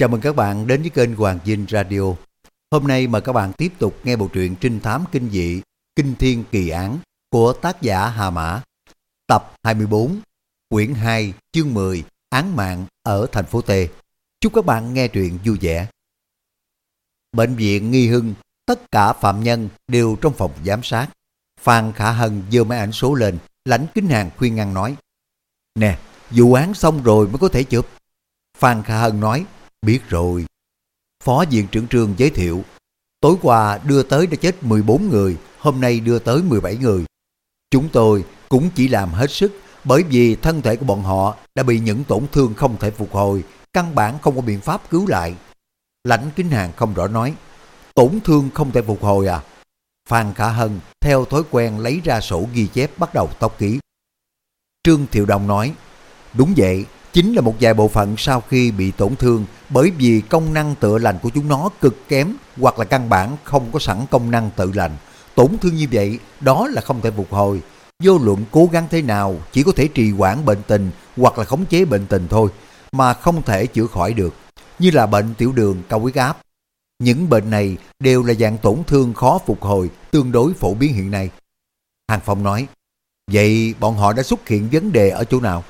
Chào mừng các bạn đến với kênh Hoàng Dinh Radio. Hôm nay mời các bạn tiếp tục nghe bộ truyện trinh thám kinh dị Kinh Thiên Kỳ Án của tác giả Hà Mã. Tập 24, quyển 2, chương 10, Án mạng ở thành phố T. Chúc các bạn nghe truyện vui vẻ. Bệnh viện Nghi Hưng, tất cả phạm nhân đều trong phòng giám sát. Phan Khả Hân giơ máy ảnh số lên, lãnh kính hàng khuyên ngăn nói. Nè, vụ án xong rồi mới có thể chụp. Phan Khả Hân nói, biết rồi. Phó viện trưởng trường giới thiệu, tối qua đưa tới đã chết 14 người, hôm nay đưa tới 17 người. Chúng tôi cũng chỉ làm hết sức bởi vì thân thể của bọn họ đã bị những tổn thương không thể phục hồi, căn bản không có biện pháp cứu lại. Lãnh Kính Hàng không rõ nói, tổn thương không thể phục hồi à? Phan Khả Hân theo thói quen lấy ra sổ ghi chép bắt đầu tóc ký. Trương Thiệu đồng nói, đúng vậy, chính là một vài bộ phận sau khi bị tổn thương bởi vì công năng tự lành của chúng nó cực kém hoặc là căn bản không có sẵn công năng tự lành. Tổn thương như vậy, đó là không thể phục hồi. Vô luận cố gắng thế nào, chỉ có thể trì hoãn bệnh tình hoặc là khống chế bệnh tình thôi, mà không thể chữa khỏi được, như là bệnh tiểu đường, cao huyết áp. Những bệnh này đều là dạng tổn thương khó phục hồi, tương đối phổ biến hiện nay. Hàng Phong nói, vậy bọn họ đã xuất hiện vấn đề ở chỗ nào?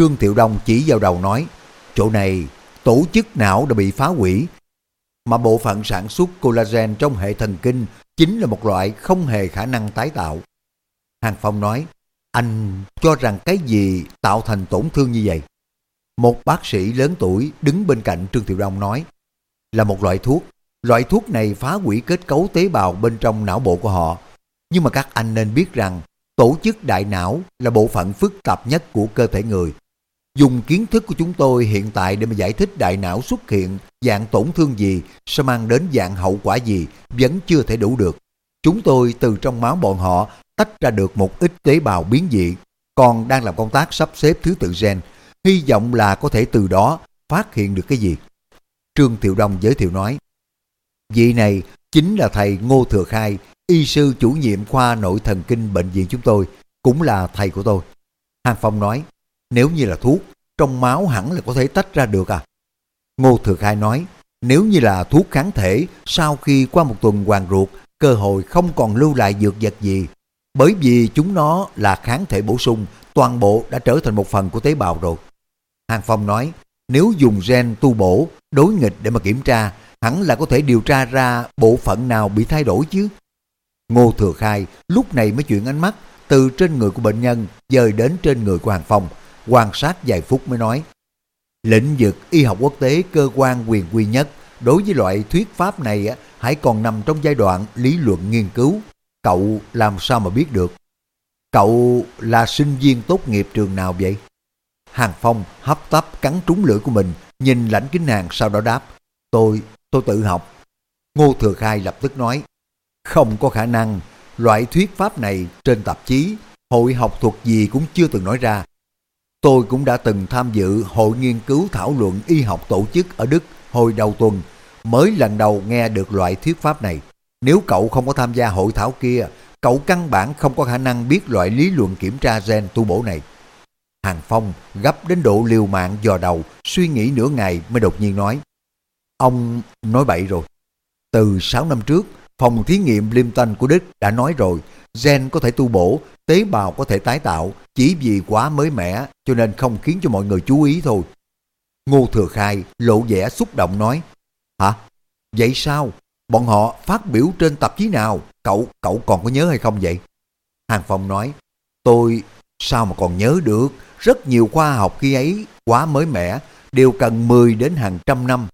Trương Thiệu Đông chỉ vào đầu nói, chỗ này tổ chức não đã bị phá hủy, mà bộ phận sản xuất collagen trong hệ thần kinh chính là một loại không hề khả năng tái tạo. Hàng Phong nói, anh cho rằng cái gì tạo thành tổn thương như vậy? Một bác sĩ lớn tuổi đứng bên cạnh Trương Thiệu Đông nói, là một loại thuốc. Loại thuốc này phá hủy kết cấu tế bào bên trong não bộ của họ. Nhưng mà các anh nên biết rằng tổ chức đại não là bộ phận phức tạp nhất của cơ thể người. Dùng kiến thức của chúng tôi hiện tại để mà giải thích đại não xuất hiện dạng tổn thương gì sẽ mang đến dạng hậu quả gì vẫn chưa thể đủ được. Chúng tôi từ trong máu bọn họ tách ra được một ít tế bào biến dị, còn đang làm công tác sắp xếp thứ tự gen, hy vọng là có thể từ đó phát hiện được cái gì. Trương Thiệu Đông giới thiệu nói, vị này chính là thầy Ngô Thừa Khai, y sư chủ nhiệm khoa nội thần kinh bệnh viện chúng tôi, cũng là thầy của tôi. Hàng Phong nói, nếu như là thuốc, trong máu hẳn là có thể tách ra được à? Ngô Thừa Khai nói, nếu như là thuốc kháng thể, sau khi qua một tuần hoàng ruột, cơ hội không còn lưu lại dược vật gì. Bởi vì chúng nó là kháng thể bổ sung, toàn bộ đã trở thành một phần của tế bào rồi. Hàng Phong nói, nếu dùng gen tu bổ, đối nghịch để mà kiểm tra, hẳn là có thể điều tra ra bộ phận nào bị thay đổi chứ. Ngô Thừa Khai lúc này mới chuyển ánh mắt từ trên người của bệnh nhân dời đến trên người của Hàng Phong, quan sát vài phút mới nói. Lĩnh vực y học quốc tế cơ quan quyền quy nhất đối với loại thuyết pháp này hãy còn nằm trong giai đoạn lý luận nghiên cứu. Cậu làm sao mà biết được? Cậu là sinh viên tốt nghiệp trường nào vậy? Hàng Phong hấp tấp cắn trúng lưỡi của mình, nhìn lãnh kính hàng sau đó đáp. Tôi, tôi tự học. Ngô Thừa Khai lập tức nói. Không có khả năng, loại thuyết pháp này trên tạp chí, hội học thuật gì cũng chưa từng nói ra. Tôi cũng đã từng tham dự hội nghiên cứu thảo luận y học tổ chức ở Đức hồi đầu tuần, mới lần đầu nghe được loại thuyết pháp này. Nếu cậu không có tham gia hội thảo kia, cậu căn bản không có khả năng biết loại lý luận kiểm tra gen tu bổ này. Hàng Phong gấp đến độ liều mạng dò đầu, suy nghĩ nửa ngày mới đột nhiên nói. Ông nói bậy rồi. Từ 6 năm trước, phòng thí nghiệm Limton của Đức đã nói rồi, gen có thể tu bổ, tế bào có thể tái tạo, chỉ vì quá mới mẻ cho nên không khiến cho mọi người chú ý thôi. Ngô Thừa Khai lộ vẻ xúc động nói, Hả? Vậy sao? Bọn họ phát biểu trên tạp chí nào? Cậu, cậu còn có nhớ hay không vậy? Hàng Phong nói, tôi sao mà còn nhớ được? Rất nhiều khoa học khi ấy quá mới mẻ, đều cần 10 đến hàng trăm năm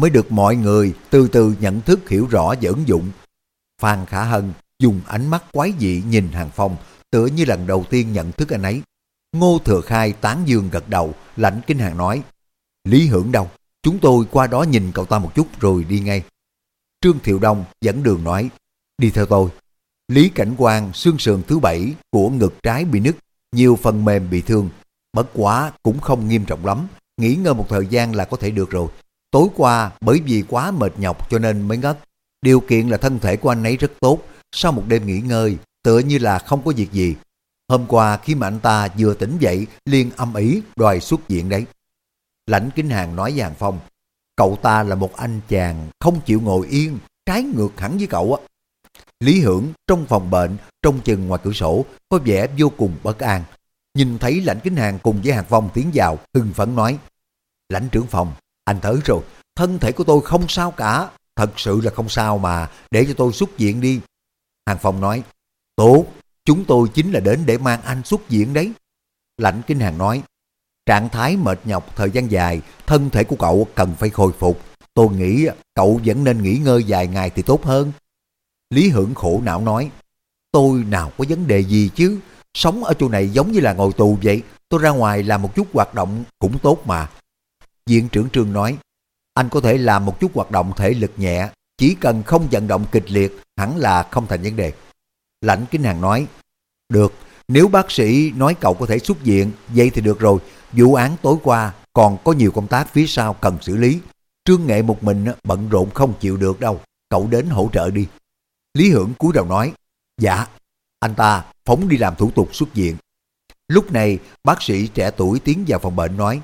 mới được mọi người từ từ nhận thức hiểu rõ và ứng dụng. Phan Khả Hân dùng ánh mắt quái dị nhìn Hàng Phong, tựa như lần đầu tiên nhận thức anh ấy. Ngô Thừa Khai tán dương gật đầu, lãnh kinh hàng nói, Lý Hưởng đâu? Chúng tôi qua đó nhìn cậu ta một chút rồi đi ngay. Trương Thiệu Đông dẫn đường nói, đi theo tôi. Lý Cảnh Quang xương sườn thứ bảy của ngực trái bị nứt, nhiều phần mềm bị thương. Bất quá cũng không nghiêm trọng lắm, nghỉ ngơi một thời gian là có thể được rồi. Tối qua bởi vì quá mệt nhọc cho nên mới ngất. Điều kiện là thân thể của anh ấy rất tốt, sau một đêm nghỉ ngơi, tựa như là không có việc gì. Hôm qua khi mà anh ta vừa tỉnh dậy, liền âm ý đòi xuất viện đấy. Lãnh Kính Hàng nói với Hàng Phong, Cậu ta là một anh chàng không chịu ngồi yên, trái ngược hẳn với cậu á. Lý Hưởng trong phòng bệnh, trong chừng ngoài cửa sổ, có vẻ vô cùng bất an. Nhìn thấy lãnh kính hàng cùng với hàng phong tiến vào, hưng phấn nói. Lãnh trưởng phòng, anh tới rồi, thân thể của tôi không sao cả, thật sự là không sao mà, để cho tôi xuất viện đi. Hàng phong nói, tốt, chúng tôi chính là đến để mang anh xuất viện đấy. Lãnh kinh hàng nói, trạng thái mệt nhọc thời gian dài, thân thể của cậu cần phải khôi phục. Tôi nghĩ cậu vẫn nên nghỉ ngơi vài ngày thì tốt hơn. Lý Hưởng khổ não nói, tôi nào có vấn đề gì chứ, sống ở chỗ này giống như là ngồi tù vậy, tôi ra ngoài làm một chút hoạt động cũng tốt mà. Viện trưởng Trương nói, anh có thể làm một chút hoạt động thể lực nhẹ, chỉ cần không vận động kịch liệt hẳn là không thành vấn đề. Lãnh Kính Hàng nói, được, nếu bác sĩ nói cậu có thể xuất viện, vậy thì được rồi, vụ án tối qua còn có nhiều công tác phía sau cần xử lý. Trương Nghệ một mình bận rộn không chịu được đâu, cậu đến hỗ trợ đi. Lý Hưởng cúi đầu nói, dạ, anh ta phóng đi làm thủ tục xuất viện. Lúc này, bác sĩ trẻ tuổi tiến vào phòng bệnh nói,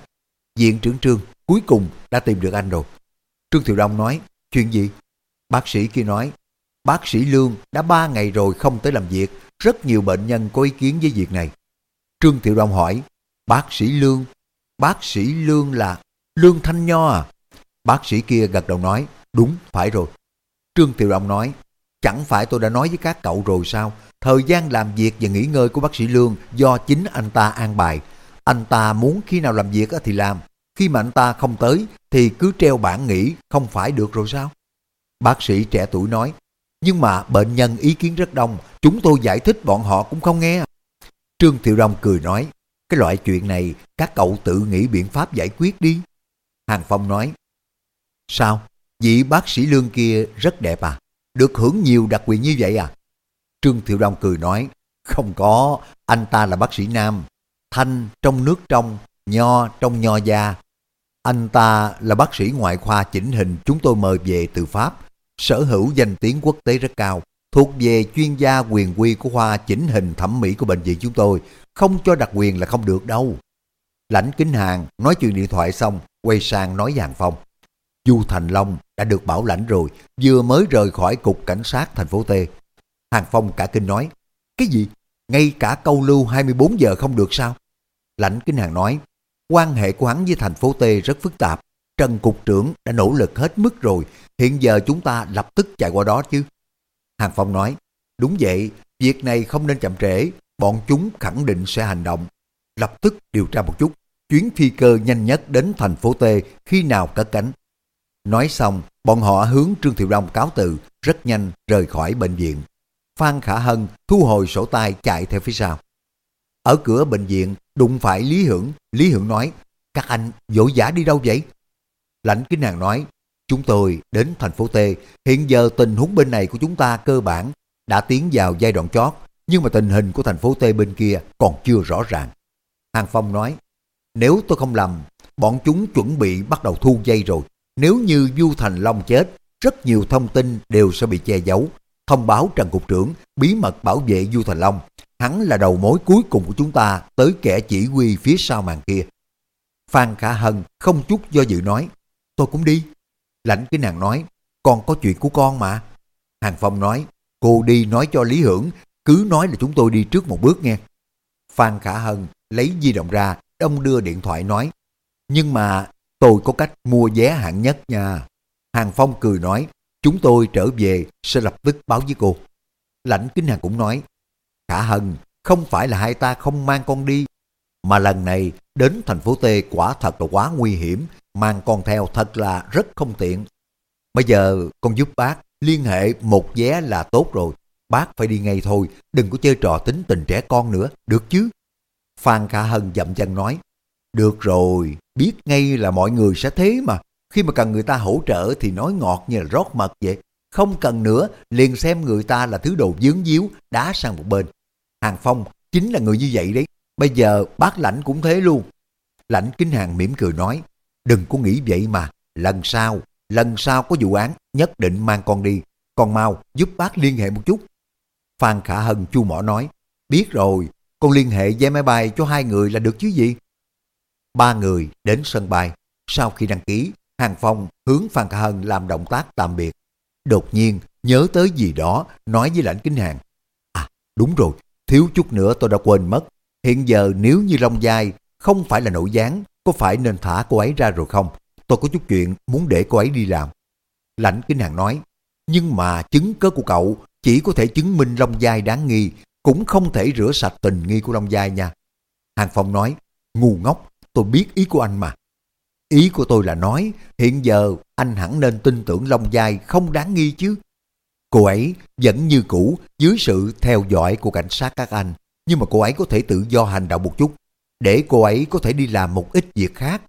Viện trưởng Trương cuối cùng đã tìm được anh rồi. Trương Thiệu Đông nói, chuyện gì? Bác sĩ kia nói, bác sĩ Lương đã ba ngày rồi không tới làm việc, rất nhiều bệnh nhân có ý kiến với việc này. Trương Thiệu Đông hỏi, bác sĩ Lương, bác sĩ Lương là Lương Thanh Nho à? Bác sĩ kia gật đầu nói, đúng, phải rồi. Trương Thiệu Đông nói, Chẳng phải tôi đã nói với các cậu rồi sao? Thời gian làm việc và nghỉ ngơi của bác sĩ Lương do chính anh ta an bài. Anh ta muốn khi nào làm việc thì làm. Khi mà anh ta không tới thì cứ treo bản nghỉ không phải được rồi sao? Bác sĩ trẻ tuổi nói. Nhưng mà bệnh nhân ý kiến rất đông. Chúng tôi giải thích bọn họ cũng không nghe. Trương Thiệu Đông cười nói. Cái loại chuyện này các cậu tự nghĩ biện pháp giải quyết đi. Hàng Phong nói. Sao? Vị bác sĩ Lương kia rất đẹp à? được hưởng nhiều đặc quyền như vậy à? Trương Thiệu Đông cười nói, không có, anh ta là bác sĩ nam, thanh trong nước trong, nho trong nho da. Anh ta là bác sĩ ngoại khoa chỉnh hình chúng tôi mời về từ Pháp, sở hữu danh tiếng quốc tế rất cao, thuộc về chuyên gia quyền quy của khoa chỉnh hình thẩm mỹ của bệnh viện chúng tôi, không cho đặc quyền là không được đâu. Lãnh Kính Hàng nói chuyện điện thoại xong, quay sang nói với Hàng Phong. Du Thành Long đã được bảo lãnh rồi, vừa mới rời khỏi cục cảnh sát thành phố T. Hàng Phong cả kinh nói, cái gì? Ngay cả câu lưu 24 giờ không được sao? Lãnh Kinh Hàng nói, quan hệ của hắn với thành phố T rất phức tạp. Trần Cục trưởng đã nỗ lực hết mức rồi, hiện giờ chúng ta lập tức chạy qua đó chứ. Hàng Phong nói, đúng vậy, việc này không nên chậm trễ, bọn chúng khẳng định sẽ hành động. Lập tức điều tra một chút, chuyến phi cơ nhanh nhất đến thành phố T khi nào cất cánh. Nói xong, bọn họ hướng Trương Thiệu Đông cáo từ, rất nhanh rời khỏi bệnh viện. Phan Khả Hân thu hồi sổ tay chạy theo phía sau. Ở cửa bệnh viện, đụng phải Lý Hưởng. Lý Hưởng nói, các anh vội vã đi đâu vậy? Lãnh Kính Nàng nói, chúng tôi đến thành phố T. Hiện giờ tình huống bên này của chúng ta cơ bản đã tiến vào giai đoạn chót, nhưng mà tình hình của thành phố T bên kia còn chưa rõ ràng. Hàng Phong nói, nếu tôi không lầm, bọn chúng chuẩn bị bắt đầu thu dây rồi. Nếu như Du Thành Long chết, rất nhiều thông tin đều sẽ bị che giấu. Thông báo Trần Cục trưởng bí mật bảo vệ Du Thành Long. Hắn là đầu mối cuối cùng của chúng ta tới kẻ chỉ huy phía sau màn kia. Phan Khả Hân không chút do dự nói, tôi cũng đi. Lãnh cái nàng nói, con có chuyện của con mà. Hàng Phong nói, cô đi nói cho Lý Hưởng, cứ nói là chúng tôi đi trước một bước nghe. Phan Khả Hân lấy di động ra, đông đưa điện thoại nói, nhưng mà Tôi có cách mua vé hạng nhất nha. Hàng Phong cười nói, chúng tôi trở về sẽ lập tức báo với cô. Lãnh Kính Hàng cũng nói, Khả Hân, không phải là hai ta không mang con đi, mà lần này đến thành phố T quả thật là quá nguy hiểm, mang con theo thật là rất không tiện. Bây giờ con giúp bác liên hệ một vé là tốt rồi, bác phải đi ngay thôi, đừng có chơi trò tính tình trẻ con nữa, được chứ? Phan Khả Hân dậm chân nói, được rồi, biết ngay là mọi người sẽ thế mà. Khi mà cần người ta hỗ trợ thì nói ngọt như là rót mật vậy. Không cần nữa, liền xem người ta là thứ đồ dướng díu, đá sang một bên. Hàng Phong chính là người như vậy đấy. Bây giờ bác lãnh cũng thế luôn. Lãnh kính hàng mỉm cười nói, đừng có nghĩ vậy mà. Lần sau, lần sau có vụ án, nhất định mang con đi. Con mau giúp bác liên hệ một chút. Phan Khả Hân chu mỏ nói, biết rồi, con liên hệ vé máy bay cho hai người là được chứ gì. Ba người đến sân bay. Sau khi đăng ký, Hàng Phong hướng Phan Khả Hân làm động tác tạm biệt. Đột nhiên nhớ tới gì đó nói với lãnh kính hàng. À đúng rồi, thiếu chút nữa tôi đã quên mất. Hiện giờ nếu như Long Giai không phải là nội gián, có phải nên thả cô ấy ra rồi không? Tôi có chút chuyện muốn để cô ấy đi làm. Lãnh kinh hàng nói, nhưng mà chứng cớ của cậu chỉ có thể chứng minh Long Giai đáng nghi, cũng không thể rửa sạch tình nghi của Long Giai nha. Hàng Phong nói, ngu ngốc, tôi biết ý của anh mà. Ý của tôi là nói, hiện giờ anh hẳn nên tin tưởng Long Giai không đáng nghi chứ. Cô ấy vẫn như cũ dưới sự theo dõi của cảnh sát các anh, nhưng mà cô ấy có thể tự do hành động một chút, để cô ấy có thể đi làm một ít việc khác.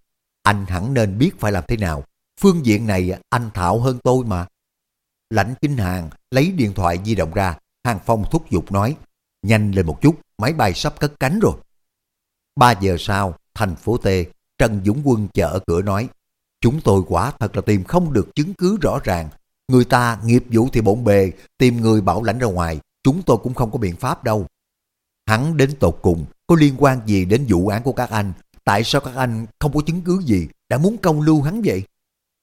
Anh hẳn nên biết phải làm thế nào. Phương diện này anh thạo hơn tôi mà. Lãnh kinh hàng lấy điện thoại di động ra, Hàng Phong thúc giục nói, nhanh lên một chút, máy bay sắp cất cánh rồi. Ba giờ sau, thành phố T, Trần Dũng Quân chờ ở cửa nói, chúng tôi quả thật là tìm không được chứng cứ rõ ràng. Người ta nghiệp vụ thì bộn bề, tìm người bảo lãnh ra ngoài, chúng tôi cũng không có biện pháp đâu. Hắn đến tột cùng, có liên quan gì đến vụ án của các anh? Tại sao các anh không có chứng cứ gì đã muốn công lưu hắn vậy?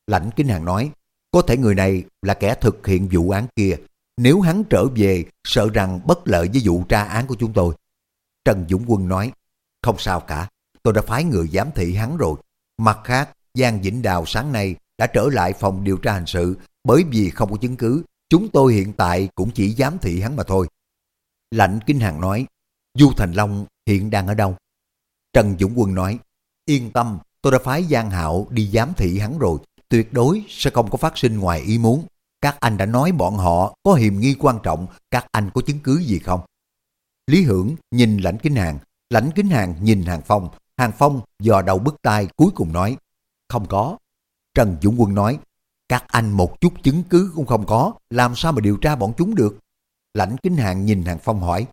Lãnh Kinh Hàng nói, có thể người này là kẻ thực hiện vụ án kia. Nếu hắn trở về, sợ rằng bất lợi với vụ tra án của chúng tôi. Trần Dũng Quân nói, không sao cả, tôi đã phái người giám thị hắn rồi. Mặt khác, Giang Vĩnh Đào sáng nay đã trở lại phòng điều tra hình sự bởi vì không có chứng cứ. Chúng tôi hiện tại cũng chỉ giám thị hắn mà thôi. Lạnh Kinh Hàng nói, Du Thành Long hiện đang ở đâu? Trần Dũng Quân nói, yên tâm, tôi đã phái Giang Hạo đi giám thị hắn rồi, tuyệt đối sẽ không có phát sinh ngoài ý muốn. Các anh đã nói bọn họ có hiểm nghi quan trọng, các anh có chứng cứ gì không? Lý Hưởng nhìn lãnh kính hàng, lãnh kính hàng nhìn hàng phong, hàng phong dò đầu bức tai cuối cùng nói, không có. Trần Dũng Quân nói, các anh một chút chứng cứ cũng không có, làm sao mà điều tra bọn chúng được? Lãnh kính hàng nhìn hàng phong hỏi,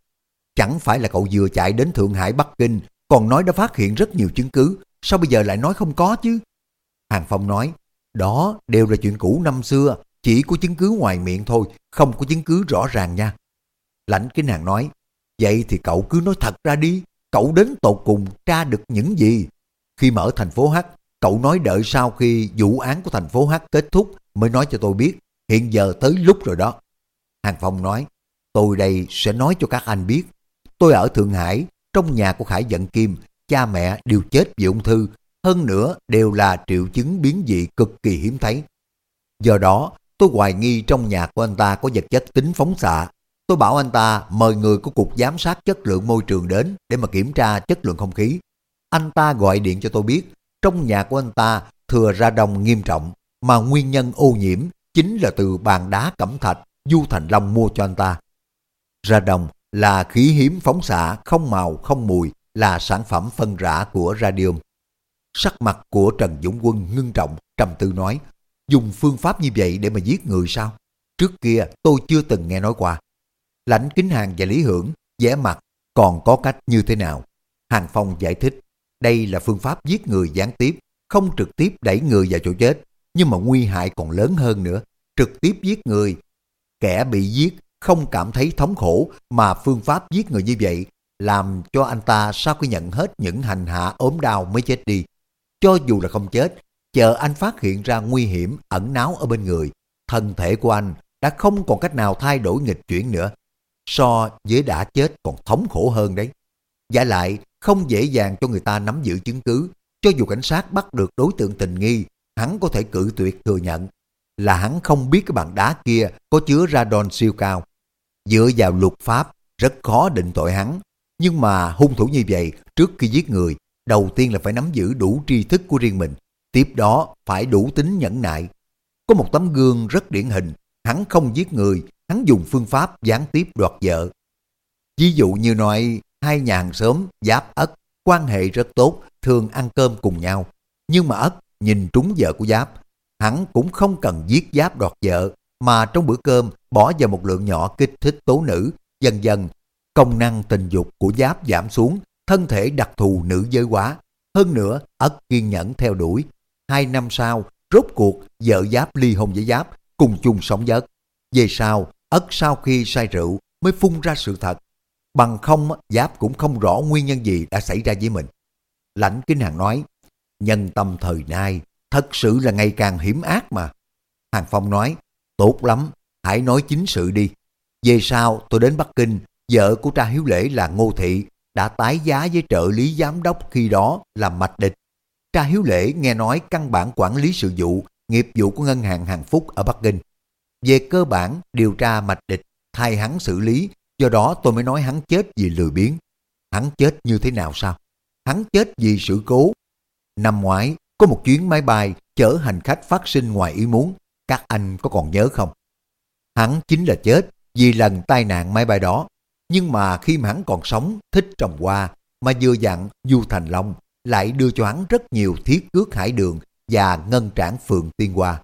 chẳng phải là cậu vừa chạy đến Thượng Hải Bắc Kinh, còn nói đã phát hiện rất nhiều chứng cứ, sao bây giờ lại nói không có chứ? Hàng Phong nói, đó đều là chuyện cũ năm xưa, chỉ có chứng cứ ngoài miệng thôi, không có chứng cứ rõ ràng nha. Lãnh kinh nàng nói, vậy thì cậu cứ nói thật ra đi, cậu đến tột cùng tra được những gì? Khi mở thành phố H, cậu nói đợi sau khi vụ án của thành phố H kết thúc mới nói cho tôi biết, hiện giờ tới lúc rồi đó. Hàng Phong nói, tôi đây sẽ nói cho các anh biết. Tôi ở Thượng Hải, trong nhà của Khải Dận Kim, cha mẹ đều chết vì ung thư, hơn nữa đều là triệu chứng biến dị cực kỳ hiếm thấy. Do đó, tôi hoài nghi trong nhà của anh ta có vật chất tính phóng xạ. Tôi bảo anh ta mời người của Cục Giám sát Chất lượng Môi trường đến để mà kiểm tra chất lượng không khí. Anh ta gọi điện cho tôi biết, trong nhà của anh ta thừa ra đồng nghiêm trọng, mà nguyên nhân ô nhiễm chính là từ bàn đá cẩm thạch Du Thành Long mua cho anh ta. Ra đồng là khí hiếm phóng xạ không màu không mùi là sản phẩm phân rã của radium. Sắc mặt của Trần Dũng Quân ngưng trọng, trầm tư nói, dùng phương pháp như vậy để mà giết người sao? Trước kia tôi chưa từng nghe nói qua. Lãnh Kính Hàng và Lý Hưởng vẻ mặt còn có cách như thế nào? Hàng Phong giải thích, đây là phương pháp giết người gián tiếp, không trực tiếp đẩy người vào chỗ chết, nhưng mà nguy hại còn lớn hơn nữa, trực tiếp giết người. Kẻ bị giết không cảm thấy thống khổ mà phương pháp giết người như vậy làm cho anh ta sau khi nhận hết những hành hạ ốm đau mới chết đi. Cho dù là không chết, chờ anh phát hiện ra nguy hiểm ẩn náu ở bên người, thân thể của anh đã không còn cách nào thay đổi nghịch chuyển nữa. So với đã chết còn thống khổ hơn đấy. Giả lại, không dễ dàng cho người ta nắm giữ chứng cứ. Cho dù cảnh sát bắt được đối tượng tình nghi, hắn có thể cự tuyệt thừa nhận là hắn không biết cái bàn đá kia có chứa radon siêu cao. Dựa vào luật pháp, rất khó định tội hắn. Nhưng mà hung thủ như vậy, trước khi giết người, đầu tiên là phải nắm giữ đủ tri thức của riêng mình, tiếp đó phải đủ tính nhẫn nại. Có một tấm gương rất điển hình, hắn không giết người, hắn dùng phương pháp gián tiếp đoạt vợ. Ví dụ như nói hai nhà hàng xóm Giáp Ất quan hệ rất tốt, thường ăn cơm cùng nhau. Nhưng mà Ất nhìn trúng vợ của Giáp, hắn cũng không cần giết Giáp đoạt vợ, mà trong bữa cơm bỏ vào một lượng nhỏ kích thích tố nữ, dần dần công năng tình dục của Giáp giảm xuống, thân thể đặc thù nữ giới quá. Hơn nữa, ất kiên nhẫn theo đuổi. Hai năm sau, rốt cuộc vợ Giáp ly hôn với Giáp, cùng chung sống giấc. Về sau, ất sau khi say rượu mới phun ra sự thật. Bằng không, Giáp cũng không rõ nguyên nhân gì đã xảy ra với mình. Lãnh Kinh Hàng nói, nhân tâm thời nay, thật sự là ngày càng hiểm ác mà. Hàng Phong nói, tốt lắm, hãy nói chính sự đi. Về sau tôi đến Bắc Kinh, vợ của cha Hiếu Lễ là Ngô Thị đã tái giá với trợ lý giám đốc khi đó là Mạch Địch. Cha Hiếu Lễ nghe nói căn bản quản lý sự vụ, nghiệp vụ của ngân hàng Hàng Phúc ở Bắc Kinh. Về cơ bản, điều tra Mạch Địch thay hắn xử lý, do đó tôi mới nói hắn chết vì lười biếng. Hắn chết như thế nào sao? Hắn chết vì sự cố. Năm ngoái, có một chuyến máy bay chở hành khách phát sinh ngoài ý muốn. Các anh có còn nhớ không? Hắn chính là chết vì lần tai nạn máy bay đó. Nhưng mà khi mà hắn còn sống, thích trồng hoa, mà vừa dặn Du Thành Long lại đưa cho hắn rất nhiều thiết cước hải đường và ngân trảng phường tiên hoa.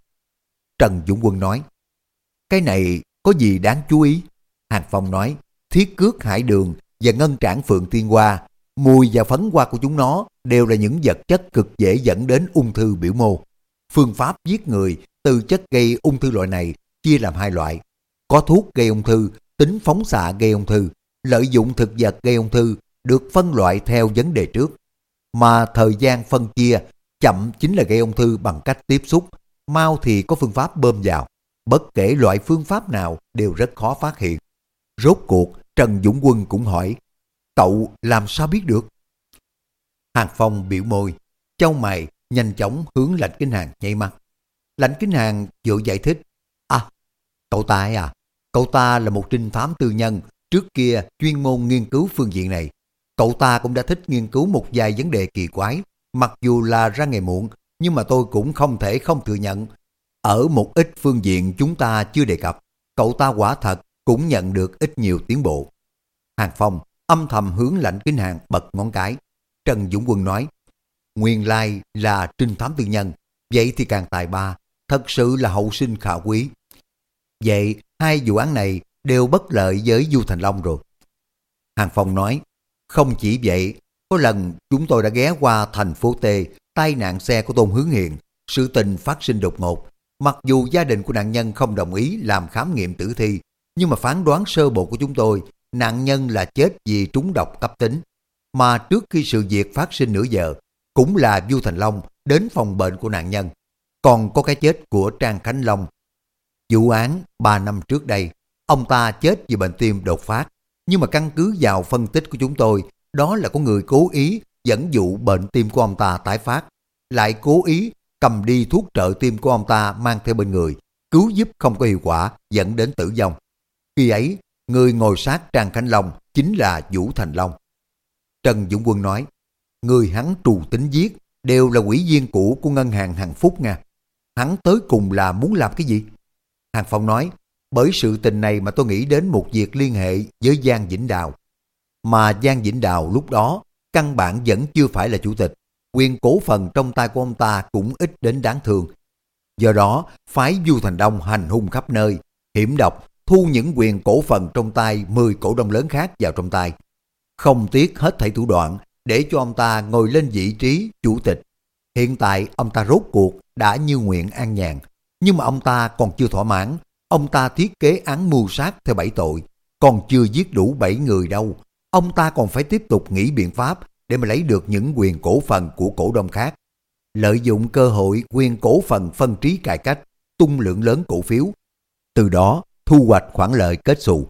Trần Dũng Quân nói, cái này có gì đáng chú ý? Hàng Phong nói, thiết cước hải đường và ngân trảng phượng tiên hoa, mùi và phấn hoa của chúng nó đều là những vật chất cực dễ dẫn đến ung thư biểu mô. Phương pháp giết người từ chất gây ung thư loại này chia làm hai loại. Có thuốc gây ung thư, tính phóng xạ gây ung thư, lợi dụng thực vật gây ung thư được phân loại theo vấn đề trước. Mà thời gian phân chia chậm chính là gây ung thư bằng cách tiếp xúc, mau thì có phương pháp bơm vào. Bất kể loại phương pháp nào đều rất khó phát hiện. Rốt cuộc, Trần Dũng Quân cũng hỏi, cậu làm sao biết được? Hàng Phong biểu môi, châu mày nhanh chóng hướng Lãnh Kinh Hàng nhảy mắt. Lãnh Kính Hàng vội giải thích, À, cậu ta ấy à, cậu ta là một trinh thám tư nhân, trước kia chuyên môn nghiên cứu phương diện này. Cậu ta cũng đã thích nghiên cứu một vài vấn đề kỳ quái, mặc dù là ra ngày muộn, nhưng mà tôi cũng không thể không thừa nhận. Ở một ít phương diện chúng ta chưa đề cập, cậu ta quả thật cũng nhận được ít nhiều tiến bộ. Hàng Phong âm thầm hướng lãnh kính hàng bật ngón cái. Trần Dũng Quân nói, nguyên lai là trinh thám tư nhân, vậy thì càng tài ba, thật sự là hậu sinh khả quý. Vậy hai vụ án này đều bất lợi với Du Thành Long rồi. Hàng Phong nói, không chỉ vậy, có lần chúng tôi đã ghé qua thành phố T, tai nạn xe của Tôn Hướng Hiền, sự tình phát sinh đột ngột. Mặc dù gia đình của nạn nhân không đồng ý làm khám nghiệm tử thi, nhưng mà phán đoán sơ bộ của chúng tôi, nạn nhân là chết vì trúng độc cấp tính. Mà trước khi sự việc phát sinh nửa giờ, cũng là Du Thành Long đến phòng bệnh của nạn nhân. Còn có cái chết của Trang Khánh Long. Vụ án 3 năm trước đây, ông ta chết vì bệnh tim đột phát. Nhưng mà căn cứ vào phân tích của chúng tôi, đó là có người cố ý dẫn dụ bệnh tim của ông ta tái phát, lại cố ý cầm đi thuốc trợ tim của ông ta mang theo bên người, cứu giúp không có hiệu quả dẫn đến tử vong. Khi ấy, người ngồi sát Trang Khánh Long chính là Vũ Thành Long. Trần Dũng Quân nói, người hắn trù tính giết đều là quỹ viên cũ của ngân hàng Hằng Phúc nha. Hắn tới cùng là muốn làm cái gì? Hàng Phong nói, bởi sự tình này mà tôi nghĩ đến một việc liên hệ với Giang Vĩnh Đào. Mà Giang Vĩnh Đào lúc đó căn bản vẫn chưa phải là chủ tịch. Quyền cổ phần trong tay của ông ta cũng ít đến đáng thương. Do đó, phái Du Thành Đông hành hung khắp nơi, hiểm độc, thu những quyền cổ phần trong tay 10 cổ đông lớn khác vào trong tay. Không tiếc hết thảy thủ đoạn để cho ông ta ngồi lên vị trí chủ tịch. Hiện tại ông ta rốt cuộc đã như nguyện an nhàn, nhưng mà ông ta còn chưa thỏa mãn. Ông ta thiết kế án mưu sát theo bảy tội, còn chưa giết đủ bảy người đâu. Ông ta còn phải tiếp tục nghĩ biện pháp để mà lấy được những quyền cổ phần của cổ đông khác. Lợi dụng cơ hội quyền cổ phần phân trí cải cách, tung lượng lớn cổ phiếu. Từ đó thu hoạch khoản lợi kết xù.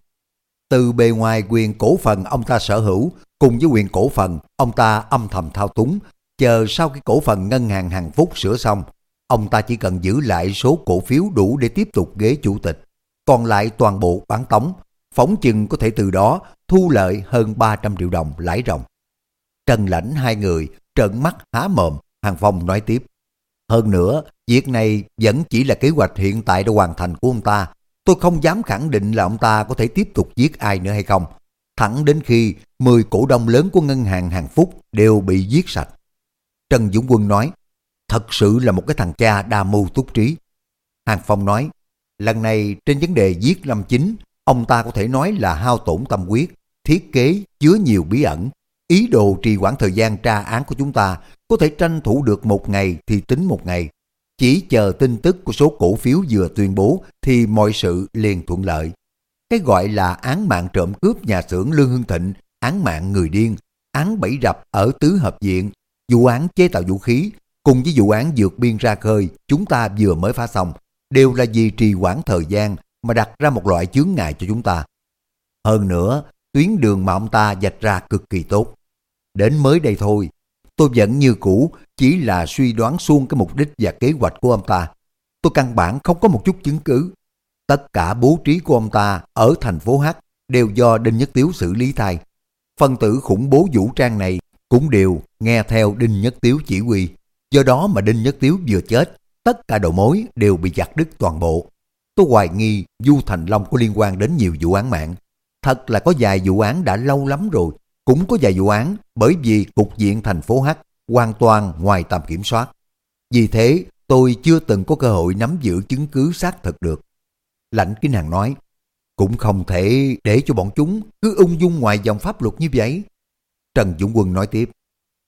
Từ bề ngoài quyền cổ phần ông ta sở hữu cùng với quyền cổ phần ông ta âm thầm thao túng, chờ sau khi cổ phần ngân hàng hàng phúc sửa xong, ông ta chỉ cần giữ lại số cổ phiếu đủ để tiếp tục ghế chủ tịch, còn lại toàn bộ bán tống, phóng chừng có thể từ đó thu lợi hơn 300 triệu đồng lãi ròng. Trần lãnh hai người trợn mắt há mồm, Hàng Phong nói tiếp. Hơn nữa, việc này vẫn chỉ là kế hoạch hiện tại đã hoàn thành của ông ta, Tôi không dám khẳng định là ông ta có thể tiếp tục giết ai nữa hay không. Thẳng đến khi 10 cổ đông lớn của ngân hàng hàng phúc đều bị giết sạch. Trần Dũng Quân nói, thật sự là một cái thằng cha đa mưu túc trí. Hàng Phong nói, lần này trên vấn đề giết Lâm Chính, ông ta có thể nói là hao tổn tâm quyết, thiết kế chứa nhiều bí ẩn. Ý đồ trì hoãn thời gian tra án của chúng ta có thể tranh thủ được một ngày thì tính một ngày, chỉ chờ tin tức của số cổ phiếu vừa tuyên bố thì mọi sự liền thuận lợi. Cái gọi là án mạng trộm cướp nhà xưởng Lương Hưng Thịnh, án mạng người điên, án bẫy rập ở tứ hợp diện vụ án chế tạo vũ khí cùng với vụ án vượt biên ra khơi chúng ta vừa mới phá xong, đều là vì trì hoãn thời gian mà đặt ra một loại chướng ngại cho chúng ta. Hơn nữa, tuyến đường mà ông ta dạch ra cực kỳ tốt. Đến mới đây thôi, tôi vẫn như cũ chỉ là suy đoán suông cái mục đích và kế hoạch của ông ta. Tôi căn bản không có một chút chứng cứ. Tất cả bố trí của ông ta ở thành phố H đều do Đinh Nhất Tiếu xử lý thay. Phân tử khủng bố vũ trang này cũng đều nghe theo Đinh Nhất Tiếu chỉ huy. Do đó mà Đinh Nhất Tiếu vừa chết, tất cả đầu mối đều bị chặt đứt toàn bộ. Tôi hoài nghi Du Thành Long có liên quan đến nhiều vụ án mạng. Thật là có vài vụ án đã lâu lắm rồi, cũng có vài vụ án bởi vì cục diện thành phố H hoàn toàn ngoài tầm kiểm soát. Vì thế, tôi chưa từng có cơ hội nắm giữ chứng cứ xác thực được. Lãnh Kính Hằng nói, cũng không thể để cho bọn chúng cứ ung dung ngoài dòng pháp luật như vậy. Trần Dũng Quân nói tiếp,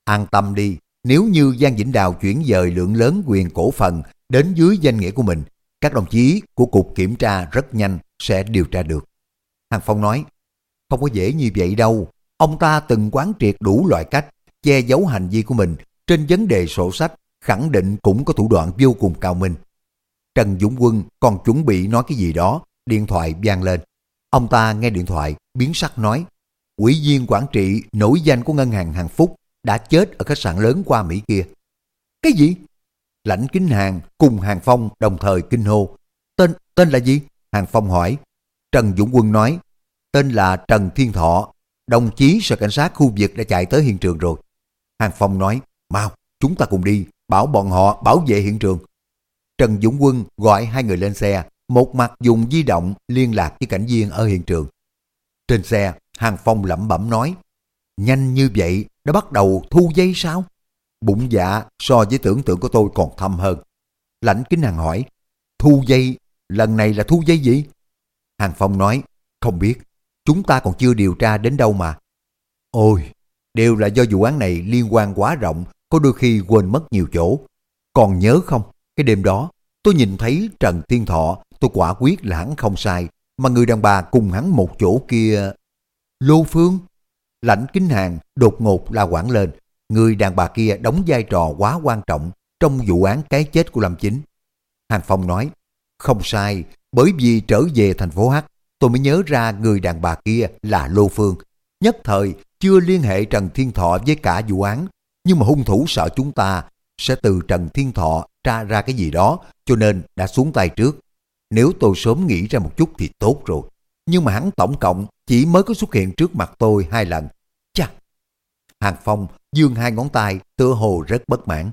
an tâm đi, nếu như Giang Vĩnh Đào chuyển dời lượng lớn quyền cổ phần đến dưới danh nghĩa của mình, các đồng chí của Cục Kiểm tra rất nhanh sẽ điều tra được. Hàng Phong nói, không có dễ như vậy đâu. Ông ta từng quán triệt đủ loại cách che giấu hành vi của mình trên vấn đề sổ sách, khẳng định cũng có thủ đoạn vô cùng cao minh. Trần Dũng Quân còn chuẩn bị nói cái gì đó, điện thoại vang lên. Ông ta nghe điện thoại, biến sắc nói, quỹ viên quản trị nổi danh của ngân hàng Hàng Phúc đã chết ở khách sạn lớn qua Mỹ kia. Cái gì? Lãnh Kính Hàng cùng Hàng Phong đồng thời kinh hô. Tên tên là gì? Hàng Phong hỏi. Trần Dũng Quân nói, tên là Trần Thiên Thọ, đồng chí sở cảnh sát khu vực đã chạy tới hiện trường rồi. Hàng Phong nói, mau, chúng ta cùng đi, bảo bọn họ bảo vệ hiện trường. Trần Dũng Quân gọi hai người lên xe, một mặt dùng di động liên lạc với cảnh viên ở hiện trường. Trên xe, Hàng Phong lẩm bẩm nói, nhanh như vậy đã bắt đầu thu dây sao? Bụng dạ so với tưởng tượng của tôi còn thâm hơn. Lãnh kính hàng hỏi, thu dây, lần này là thu dây gì? Hàng Phong nói, không biết, chúng ta còn chưa điều tra đến đâu mà. Ôi, đều là do vụ án này liên quan quá rộng, có đôi khi quên mất nhiều chỗ. Còn nhớ không, cái đêm đó, tôi nhìn thấy Trần Thiên Thọ, tôi quả quyết là hắn không sai, mà người đàn bà cùng hắn một chỗ kia... Lô Phương? Lãnh kính hàng đột ngột la quảng lên, người đàn bà kia đóng vai trò quá quan trọng trong vụ án cái chết của Lâm Chính. Hàng Phong nói, không sai, bởi vì trở về thành phố H, tôi mới nhớ ra người đàn bà kia là Lô Phương. Nhất thời chưa liên hệ Trần Thiên Thọ với cả vụ án, nhưng mà hung thủ sợ chúng ta sẽ từ Trần Thiên Thọ tra ra cái gì đó, cho nên đã xuống tay trước. Nếu tôi sớm nghĩ ra một chút thì tốt rồi. Nhưng mà hắn tổng cộng chỉ mới có xuất hiện trước mặt tôi hai lần. Hàng Phong dương hai ngón tay tựa hồ rất bất mãn.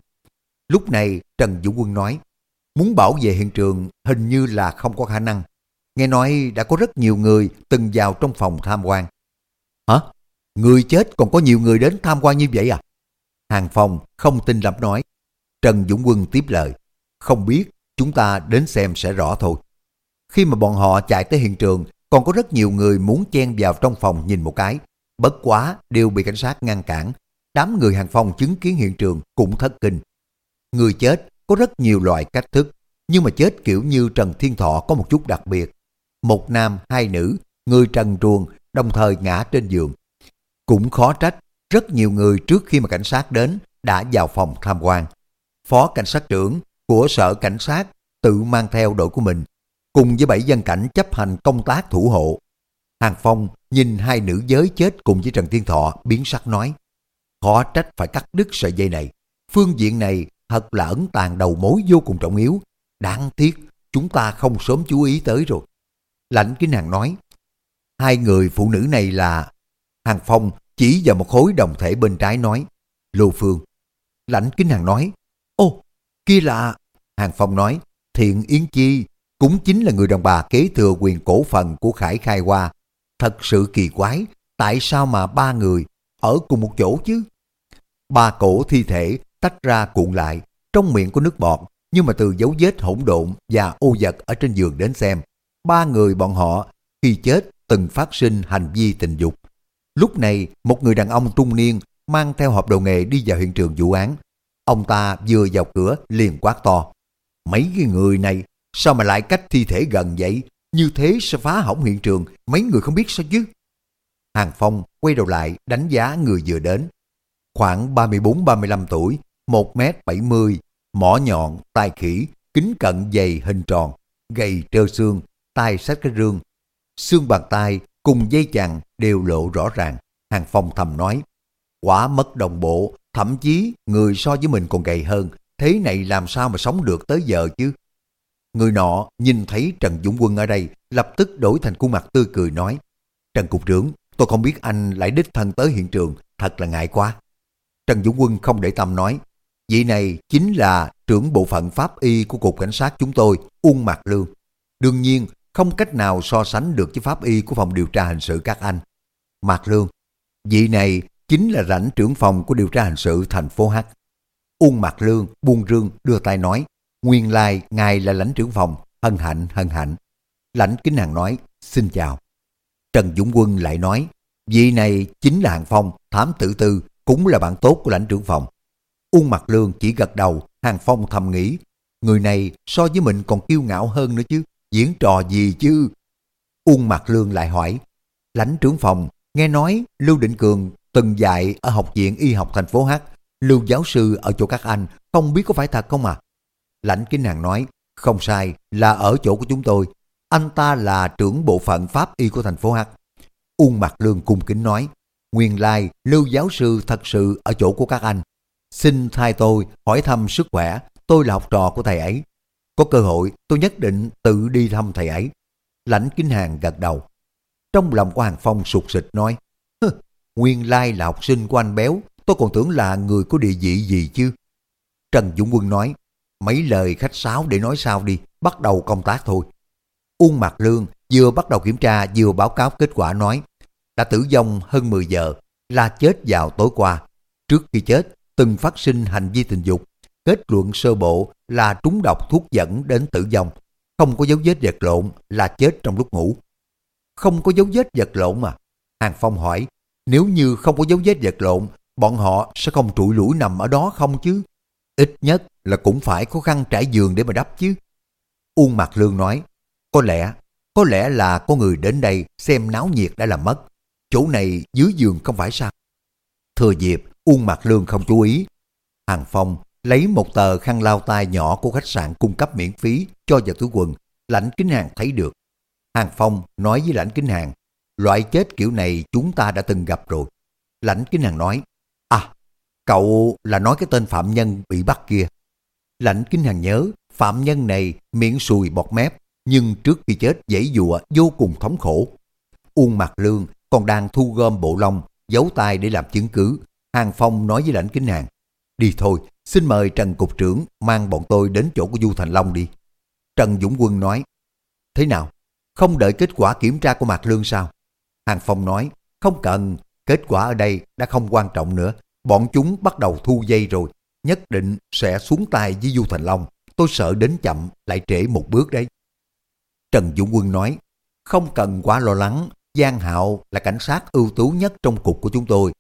Lúc này Trần Vũ Quân nói, muốn bảo vệ hiện trường hình như là không có khả năng. Nghe nói đã có rất nhiều người từng vào trong phòng tham quan. Hả? Người chết còn có nhiều người đến tham quan như vậy à? Hàng Phong không tin lắm nói. Trần Dũng Quân tiếp lời. Không biết, chúng ta đến xem sẽ rõ thôi. Khi mà bọn họ chạy tới hiện trường, còn có rất nhiều người muốn chen vào trong phòng nhìn một cái. Bất quá đều bị cảnh sát ngăn cản. Đám người hàng phong chứng kiến hiện trường cũng thất kinh. Người chết có rất nhiều loại cách thức, nhưng mà chết kiểu như Trần Thiên Thọ có một chút đặc biệt. Một nam, hai nữ, người trần truồng, đồng thời ngã trên giường. Cũng khó trách, rất nhiều người trước khi mà cảnh sát đến đã vào phòng tham quan. Phó cảnh sát trưởng của sở cảnh sát tự mang theo đội của mình, cùng với bảy dân cảnh chấp hành công tác thủ hộ. Hàng Phong nhìn hai nữ giới chết cùng với Trần Thiên Thọ biến sắc nói, khó trách phải cắt đứt sợi dây này. Phương diện này thật là ẩn tàng đầu mối vô cùng trọng yếu. Đáng tiếc, chúng ta không sớm chú ý tới rồi. Lãnh Kính Hàng nói, hai người phụ nữ này là... Hàng Phong chỉ vào một khối đồng thể bên trái nói, Lô Phương. Lãnh Kính Hàng nói, ô, kia là... Hàng Phong nói, Thiện Yến Chi cũng chính là người đàn bà kế thừa quyền cổ phần của Khải Khai Hoa. Thật sự kỳ quái, tại sao mà ba người ở cùng một chỗ chứ? Ba cổ thi thể tách ra cuộn lại, trong miệng có nước bọt, nhưng mà từ dấu vết hỗn độn và ô vật ở trên giường đến xem, ba người bọn họ khi chết từng phát sinh hành vi tình dục. Lúc này, một người đàn ông trung niên mang theo hộp đồ nghề đi vào hiện trường vụ án. Ông ta vừa vào cửa liền quát to. Mấy cái người này sao mà lại cách thi thể gần vậy? Như thế sẽ phá hỏng hiện trường, mấy người không biết sao chứ? Hàng Phong quay đầu lại đánh giá người vừa đến. Khoảng 34-35 tuổi, 1m70, mỏ nhọn, tai khỉ, kính cận dày hình tròn, gầy trơ xương, tay sách cái rương. Xương bàn tay cùng dây chằng đều lộ rõ ràng. Hàng Phong thầm nói, quả mất đồng bộ, thậm chí người so với mình còn gầy hơn, thế này làm sao mà sống được tới giờ chứ? Người nọ nhìn thấy Trần Dũng Quân ở đây, lập tức đổi thành khuôn mặt tươi cười nói, Trần Cục trưởng, tôi không biết anh lại đích thân tới hiện trường, thật là ngại quá. Trần Dũng Quân không để tâm nói, vị này chính là trưởng bộ phận pháp y của Cục Cảnh sát chúng tôi, Uông Mạc Lương. Đương nhiên, không cách nào so sánh được với pháp y của phòng điều tra hình sự các anh. Mạc Lương, vị này chính là rảnh trưởng phòng của điều tra hình sự thành phố H. Uông Mạc Lương buông rương đưa tay nói, nguyên lai ngài là lãnh trưởng phòng, hân hạnh hân hạnh. Lãnh kính hàng nói, xin chào. Trần Dũng Quân lại nói, vị này chính là Hàng Phong, thám tử tư, cũng là bạn tốt của lãnh trưởng phòng. Uông mặt Lương chỉ gật đầu, Hàng Phong thầm nghĩ, người này so với mình còn kiêu ngạo hơn nữa chứ, diễn trò gì chứ? Uông mặt Lương lại hỏi, lãnh trưởng phòng, nghe nói Lưu Định Cường từng dạy ở học viện y học thành phố H, Lưu giáo sư ở chỗ các anh, không biết có phải thật không à? Lãnh kính hàng nói, không sai, là ở chỗ của chúng tôi. Anh ta là trưởng bộ phận pháp y của thành phố H. Uông mặt Lương cung kính nói, nguyên lai Lưu giáo sư thật sự ở chỗ của các anh. Xin thay tôi hỏi thăm sức khỏe, tôi là học trò của thầy ấy. Có cơ hội tôi nhất định tự đi thăm thầy ấy. Lãnh kính hàng gật đầu. Trong lòng của Hàng Phong sụt sịch nói, nguyên lai là học sinh của anh béo, tôi còn tưởng là người có địa vị gì chứ. Trần Dũng Quân nói, mấy lời khách sáo để nói sao đi, bắt đầu công tác thôi. Uông Mạc Lương vừa bắt đầu kiểm tra vừa báo cáo kết quả nói, đã tử vong hơn 10 giờ, là chết vào tối qua. Trước khi chết, từng phát sinh hành vi tình dục. Kết luận sơ bộ là trúng độc thuốc dẫn đến tử vong. Không có dấu vết vật lộn là chết trong lúc ngủ. Không có dấu vết vật lộn mà. Hàng Phong hỏi, nếu như không có dấu vết vật lộn, bọn họ sẽ không trụi lũi nằm ở đó không chứ? Ít nhất là cũng phải có khăn trải giường để mà đắp chứ. Uông Mạc Lương nói, có lẽ, có lẽ là có người đến đây xem náo nhiệt đã làm mất. Chỗ này dưới giường không phải sao? Thừa dịp, Uông Mạc Lương không chú ý. Hàng Phong lấy một tờ khăn lau tay nhỏ của khách sạn cung cấp miễn phí cho vào túi quần. Lãnh Kính Hàng thấy được. Hàng Phong nói với Lãnh Kính Hàng, loại chết kiểu này chúng ta đã từng gặp rồi. Lãnh Kính Hàng nói, cậu là nói cái tên phạm nhân bị bắt kia. Lãnh kinh Hàng nhớ, phạm nhân này miệng sùi bọt mép, nhưng trước khi chết dãy dụa vô cùng thống khổ. Uông Mạc Lương còn đang thu gom bộ lông, giấu tay để làm chứng cứ. Hàng Phong nói với lãnh kinh hàng, đi thôi, xin mời Trần Cục trưởng mang bọn tôi đến chỗ của Du Thành Long đi. Trần Dũng Quân nói, thế nào, không đợi kết quả kiểm tra của Mạc Lương sao? Hàng Phong nói, không cần, kết quả ở đây đã không quan trọng nữa. Bọn chúng bắt đầu thu dây rồi, nhất định sẽ xuống tay với Du Thành Long. Tôi sợ đến chậm lại trễ một bước đấy. Trần Dũng Quân nói, không cần quá lo lắng, Giang Hạo là cảnh sát ưu tú nhất trong cục của chúng tôi.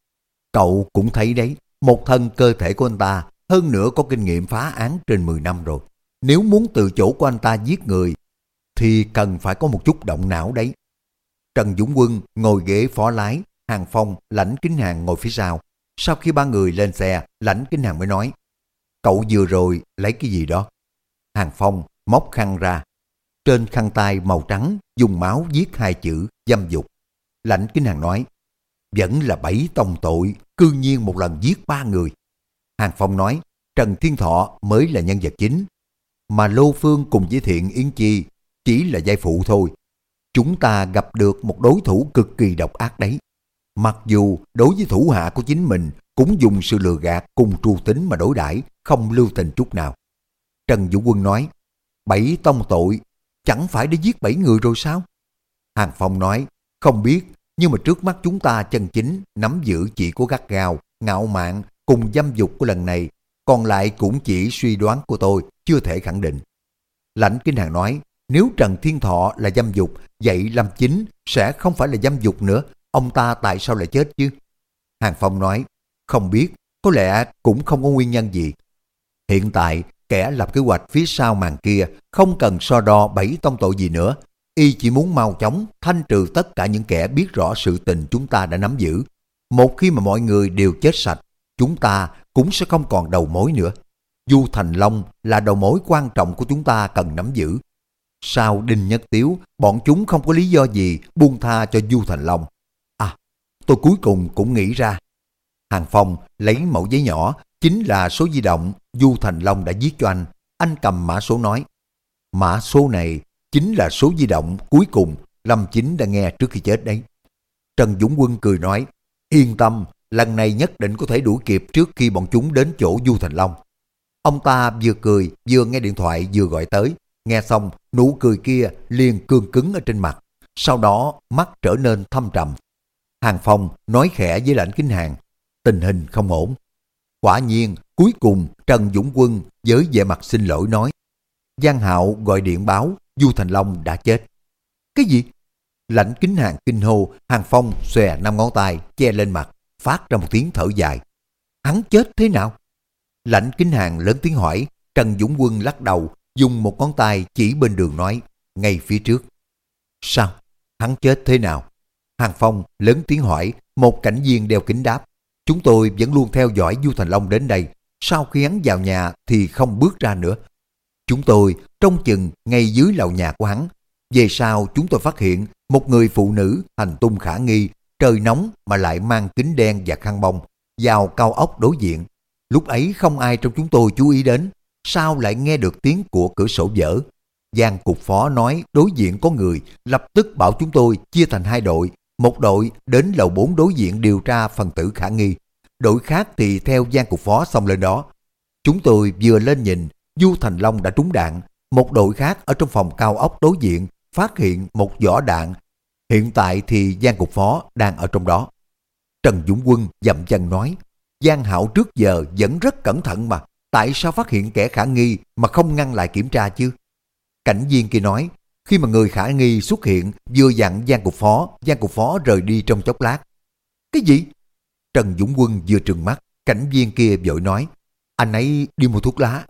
Cậu cũng thấy đấy, một thân cơ thể của anh ta hơn nữa có kinh nghiệm phá án trên 10 năm rồi. Nếu muốn từ chỗ của anh ta giết người, thì cần phải có một chút động não đấy. Trần Dũng Quân ngồi ghế phó lái, Hàng Phong, Lãnh Kính Hàng ngồi phía sau. Sau khi ba người lên xe, Lãnh Kính Hàng mới nói, cậu vừa rồi lấy cái gì đó? Hàng Phong móc khăn ra, trên khăn tay màu trắng dùng máu viết hai chữ dâm dục. Lãnh Kính Hàng nói, vẫn là bảy tông tội, cư nhiên một lần giết ba người. Hàng Phong nói, Trần Thiên Thọ mới là nhân vật chính, mà Lô Phương cùng với Thiện Yến Chi chỉ là giai phụ thôi. Chúng ta gặp được một đối thủ cực kỳ độc ác đấy. Mặc dù đối với thủ hạ của chính mình cũng dùng sự lừa gạt cùng tru tính mà đối đãi không lưu tình chút nào. Trần Vũ Quân nói, bảy tông tội chẳng phải đã giết bảy người rồi sao? Hàng Phong nói, không biết, nhưng mà trước mắt chúng ta chân chính nắm giữ chỉ của gắt gào ngạo mạn cùng dâm dục của lần này, còn lại cũng chỉ suy đoán của tôi, chưa thể khẳng định. Lãnh Kinh Hàng nói, nếu Trần Thiên Thọ là dâm dục, vậy Lâm Chính sẽ không phải là dâm dục nữa, ông ta tại sao lại chết chứ? Hàng Phong nói, không biết, có lẽ cũng không có nguyên nhân gì. Hiện tại, kẻ lập kế hoạch phía sau màn kia không cần so đo bảy tông tội gì nữa. Y chỉ muốn mau chóng thanh trừ tất cả những kẻ biết rõ sự tình chúng ta đã nắm giữ. Một khi mà mọi người đều chết sạch, chúng ta cũng sẽ không còn đầu mối nữa. Du Thành Long là đầu mối quan trọng của chúng ta cần nắm giữ. Sau Đinh Nhất Tiếu, bọn chúng không có lý do gì buông tha cho Du Thành Long. Tôi cuối cùng cũng nghĩ ra. Hàng Phong lấy mẫu giấy nhỏ, chính là số di động Du Thành Long đã viết cho anh. Anh cầm mã số nói. Mã số này chính là số di động cuối cùng Lâm Chính đã nghe trước khi chết đấy. Trần Dũng Quân cười nói, yên tâm, lần này nhất định có thể đuổi kịp trước khi bọn chúng đến chỗ Du Thành Long. Ông ta vừa cười, vừa nghe điện thoại vừa gọi tới. Nghe xong, nụ cười kia liền cương cứng ở trên mặt. Sau đó, mắt trở nên thâm trầm. Hàng Phong nói khẽ với lãnh kính hàng, tình hình không ổn. Quả nhiên, cuối cùng Trần Dũng Quân với vẻ mặt xin lỗi nói, Giang Hạo gọi điện báo Du Thành Long đã chết. Cái gì? Lãnh kính hàng kinh hô, Hàng Phong xòe năm ngón tay che lên mặt, phát ra một tiếng thở dài. Hắn chết thế nào? Lãnh kính hàng lớn tiếng hỏi, Trần Dũng Quân lắc đầu, dùng một ngón tay chỉ bên đường nói, ngay phía trước. Sao? Hắn chết thế nào? Hàng Phong lớn tiếng hỏi, một cảnh viên đeo kính đáp. Chúng tôi vẫn luôn theo dõi Du Thành Long đến đây, sau khi hắn vào nhà thì không bước ra nữa. Chúng tôi trông chừng ngay dưới lầu nhà của hắn. Về sau chúng tôi phát hiện một người phụ nữ hành tung khả nghi, trời nóng mà lại mang kính đen và khăn bông, vào cao ốc đối diện. Lúc ấy không ai trong chúng tôi chú ý đến, sao lại nghe được tiếng của cửa sổ vỡ. Giang cục phó nói đối diện có người, lập tức bảo chúng tôi chia thành hai đội. Một đội đến lầu 4 đối diện điều tra phần tử khả nghi. Đội khác thì theo Giang cục phó xong lên đó. Chúng tôi vừa lên nhìn, Du Thành Long đã trúng đạn. Một đội khác ở trong phòng cao ốc đối diện phát hiện một vỏ đạn. Hiện tại thì Giang cục phó đang ở trong đó. Trần Dũng Quân dậm chân nói, Giang Hạo trước giờ vẫn rất cẩn thận mà, tại sao phát hiện kẻ khả nghi mà không ngăn lại kiểm tra chứ? Cảnh viên kia nói, khi mà người khả nghi xuất hiện, vừa dặn Giang Cục Phó, Giang Cục Phó rời đi trong chốc lát. Cái gì? Trần Dũng Quân vừa trừng mắt, cảnh viên kia vội nói, anh ấy đi mua thuốc lá.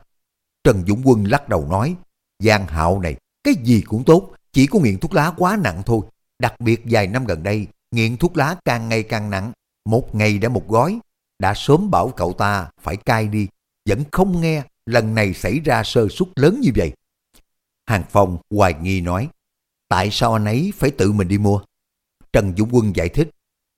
Trần Dũng Quân lắc đầu nói, Giang Hạo này, cái gì cũng tốt, chỉ có nghiện thuốc lá quá nặng thôi. Đặc biệt vài năm gần đây, nghiện thuốc lá càng ngày càng nặng, một ngày đã một gói, đã sớm bảo cậu ta phải cai đi, vẫn không nghe lần này xảy ra sơ suất lớn như vậy. Hàng Phong hoài nghi nói, tại sao anh ấy phải tự mình đi mua? Trần Dũng Quân giải thích,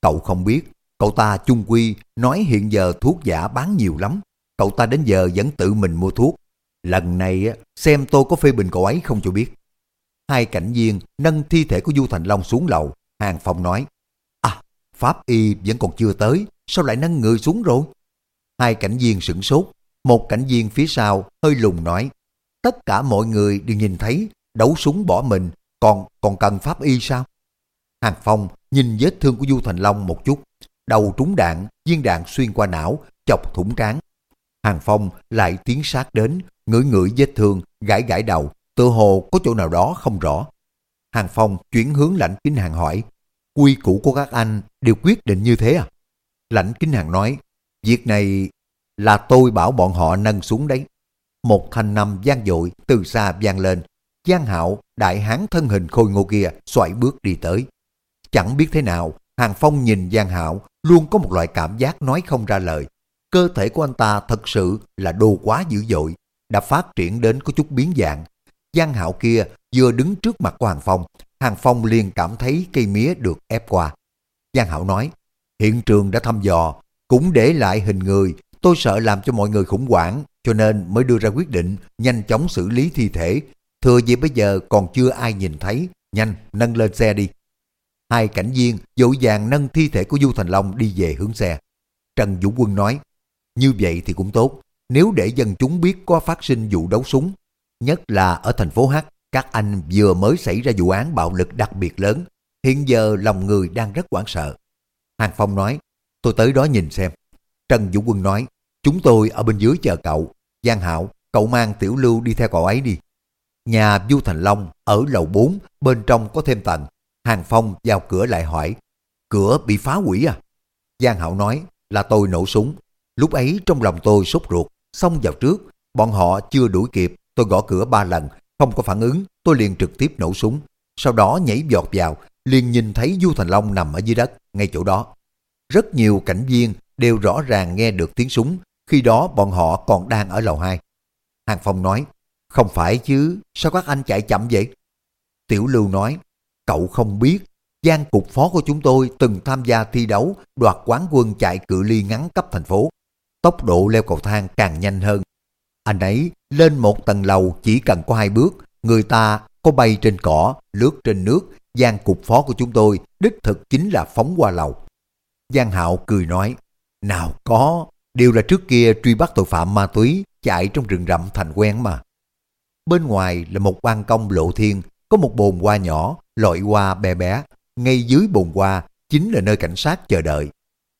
cậu không biết, cậu ta chung quy nói hiện giờ thuốc giả bán nhiều lắm, cậu ta đến giờ vẫn tự mình mua thuốc. Lần này xem tôi có phê bình cậu ấy không cho biết. Hai cảnh viên nâng thi thể của Du Thành Long xuống lầu, Hàng Phong nói, À, Pháp Y vẫn còn chưa tới, sao lại nâng người xuống rồi? Hai cảnh viên sửng sốt, một cảnh viên phía sau hơi lùng nói, tất cả mọi người đều nhìn thấy đấu súng bỏ mình, còn còn cần pháp y sao? Hàng Phong nhìn vết thương của Du Thành Long một chút, đầu trúng đạn, viên đạn xuyên qua não, chọc thủng trán. Hàng Phong lại tiến sát đến, ngửi ngửi vết thương, gãi gãi đầu, tự hồ có chỗ nào đó không rõ. Hàng Phong chuyển hướng lãnh kính hàng hỏi, quy củ của các anh đều quyết định như thế à? Lãnh kính hàng nói, việc này là tôi bảo bọn họ nâng xuống đấy. Một thanh năm gian dội từ xa vang lên, Giang Hạo, đại hán thân hình khôi ngô kia, xoải bước đi tới. Chẳng biết thế nào, Hàng Phong nhìn Giang Hạo luôn có một loại cảm giác nói không ra lời. Cơ thể của anh ta thật sự là đồ quá dữ dội, đã phát triển đến có chút biến dạng. Giang Hạo kia vừa đứng trước mặt của Hàng Phong, Hàng Phong liền cảm thấy cây mía được ép qua. Giang Hạo nói, hiện trường đã thăm dò, cũng để lại hình người, tôi sợ làm cho mọi người khủng hoảng, cho nên mới đưa ra quyết định nhanh chóng xử lý thi thể. Thừa dịp bây giờ còn chưa ai nhìn thấy, nhanh nâng lên xe đi. Hai cảnh viên dội vàng nâng thi thể của Du Thành Long đi về hướng xe. Trần Vũ Quân nói, như vậy thì cũng tốt, nếu để dân chúng biết có phát sinh vụ đấu súng, nhất là ở thành phố H, các anh vừa mới xảy ra vụ án bạo lực đặc biệt lớn, hiện giờ lòng người đang rất hoảng sợ. Hàng Phong nói, tôi tới đó nhìn xem. Trần Vũ Quân nói, chúng tôi ở bên dưới chờ cậu. Giang Hạo, cậu mang Tiểu Lưu đi theo cậu ấy đi. Nhà Du Thành Long ở lầu 4, bên trong có thêm tầng. Hàng Phong vào cửa lại hỏi, cửa bị phá hủy à? Giang Hạo nói, là tôi nổ súng. Lúc ấy trong lòng tôi sốt ruột, xông vào trước. Bọn họ chưa đuổi kịp, tôi gõ cửa ba lần, không có phản ứng, tôi liền trực tiếp nổ súng. Sau đó nhảy giọt vào, liền nhìn thấy Du Thành Long nằm ở dưới đất, ngay chỗ đó. Rất nhiều cảnh viên đều rõ ràng nghe được tiếng súng khi đó bọn họ còn đang ở lầu 2. Hàng Phong nói, không phải chứ, sao các anh chạy chậm vậy? Tiểu Lưu nói, cậu không biết, Giang cục phó của chúng tôi từng tham gia thi đấu đoạt quán quân chạy cự ly ngắn cấp thành phố. Tốc độ leo cầu thang càng nhanh hơn. Anh ấy lên một tầng lầu chỉ cần có hai bước, người ta có bay trên cỏ, lướt trên nước, Giang cục phó của chúng tôi đích thực chính là phóng qua lầu. Giang Hạo cười nói, nào có, đều là trước kia truy bắt tội phạm ma túy chạy trong rừng rậm thành quen mà. Bên ngoài là một ban công lộ thiên, có một bồn hoa nhỏ, loại hoa bé bé. Ngay dưới bồn hoa chính là nơi cảnh sát chờ đợi.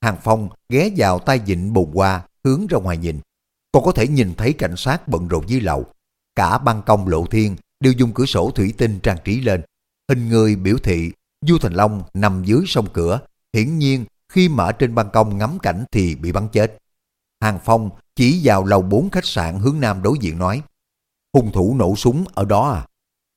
Hàng Phong ghé vào tay dịnh bồn hoa, hướng ra ngoài nhìn. Còn có thể nhìn thấy cảnh sát bận rộn dưới lầu. Cả ban công lộ thiên đều dùng cửa sổ thủy tinh trang trí lên. Hình người biểu thị Du Thành Long nằm dưới sông cửa, hiển nhiên khi mở trên ban công ngắm cảnh thì bị bắn chết. Hàng Phong chỉ vào lầu 4 khách sạn hướng nam đối diện nói, hung thủ nổ súng ở đó à?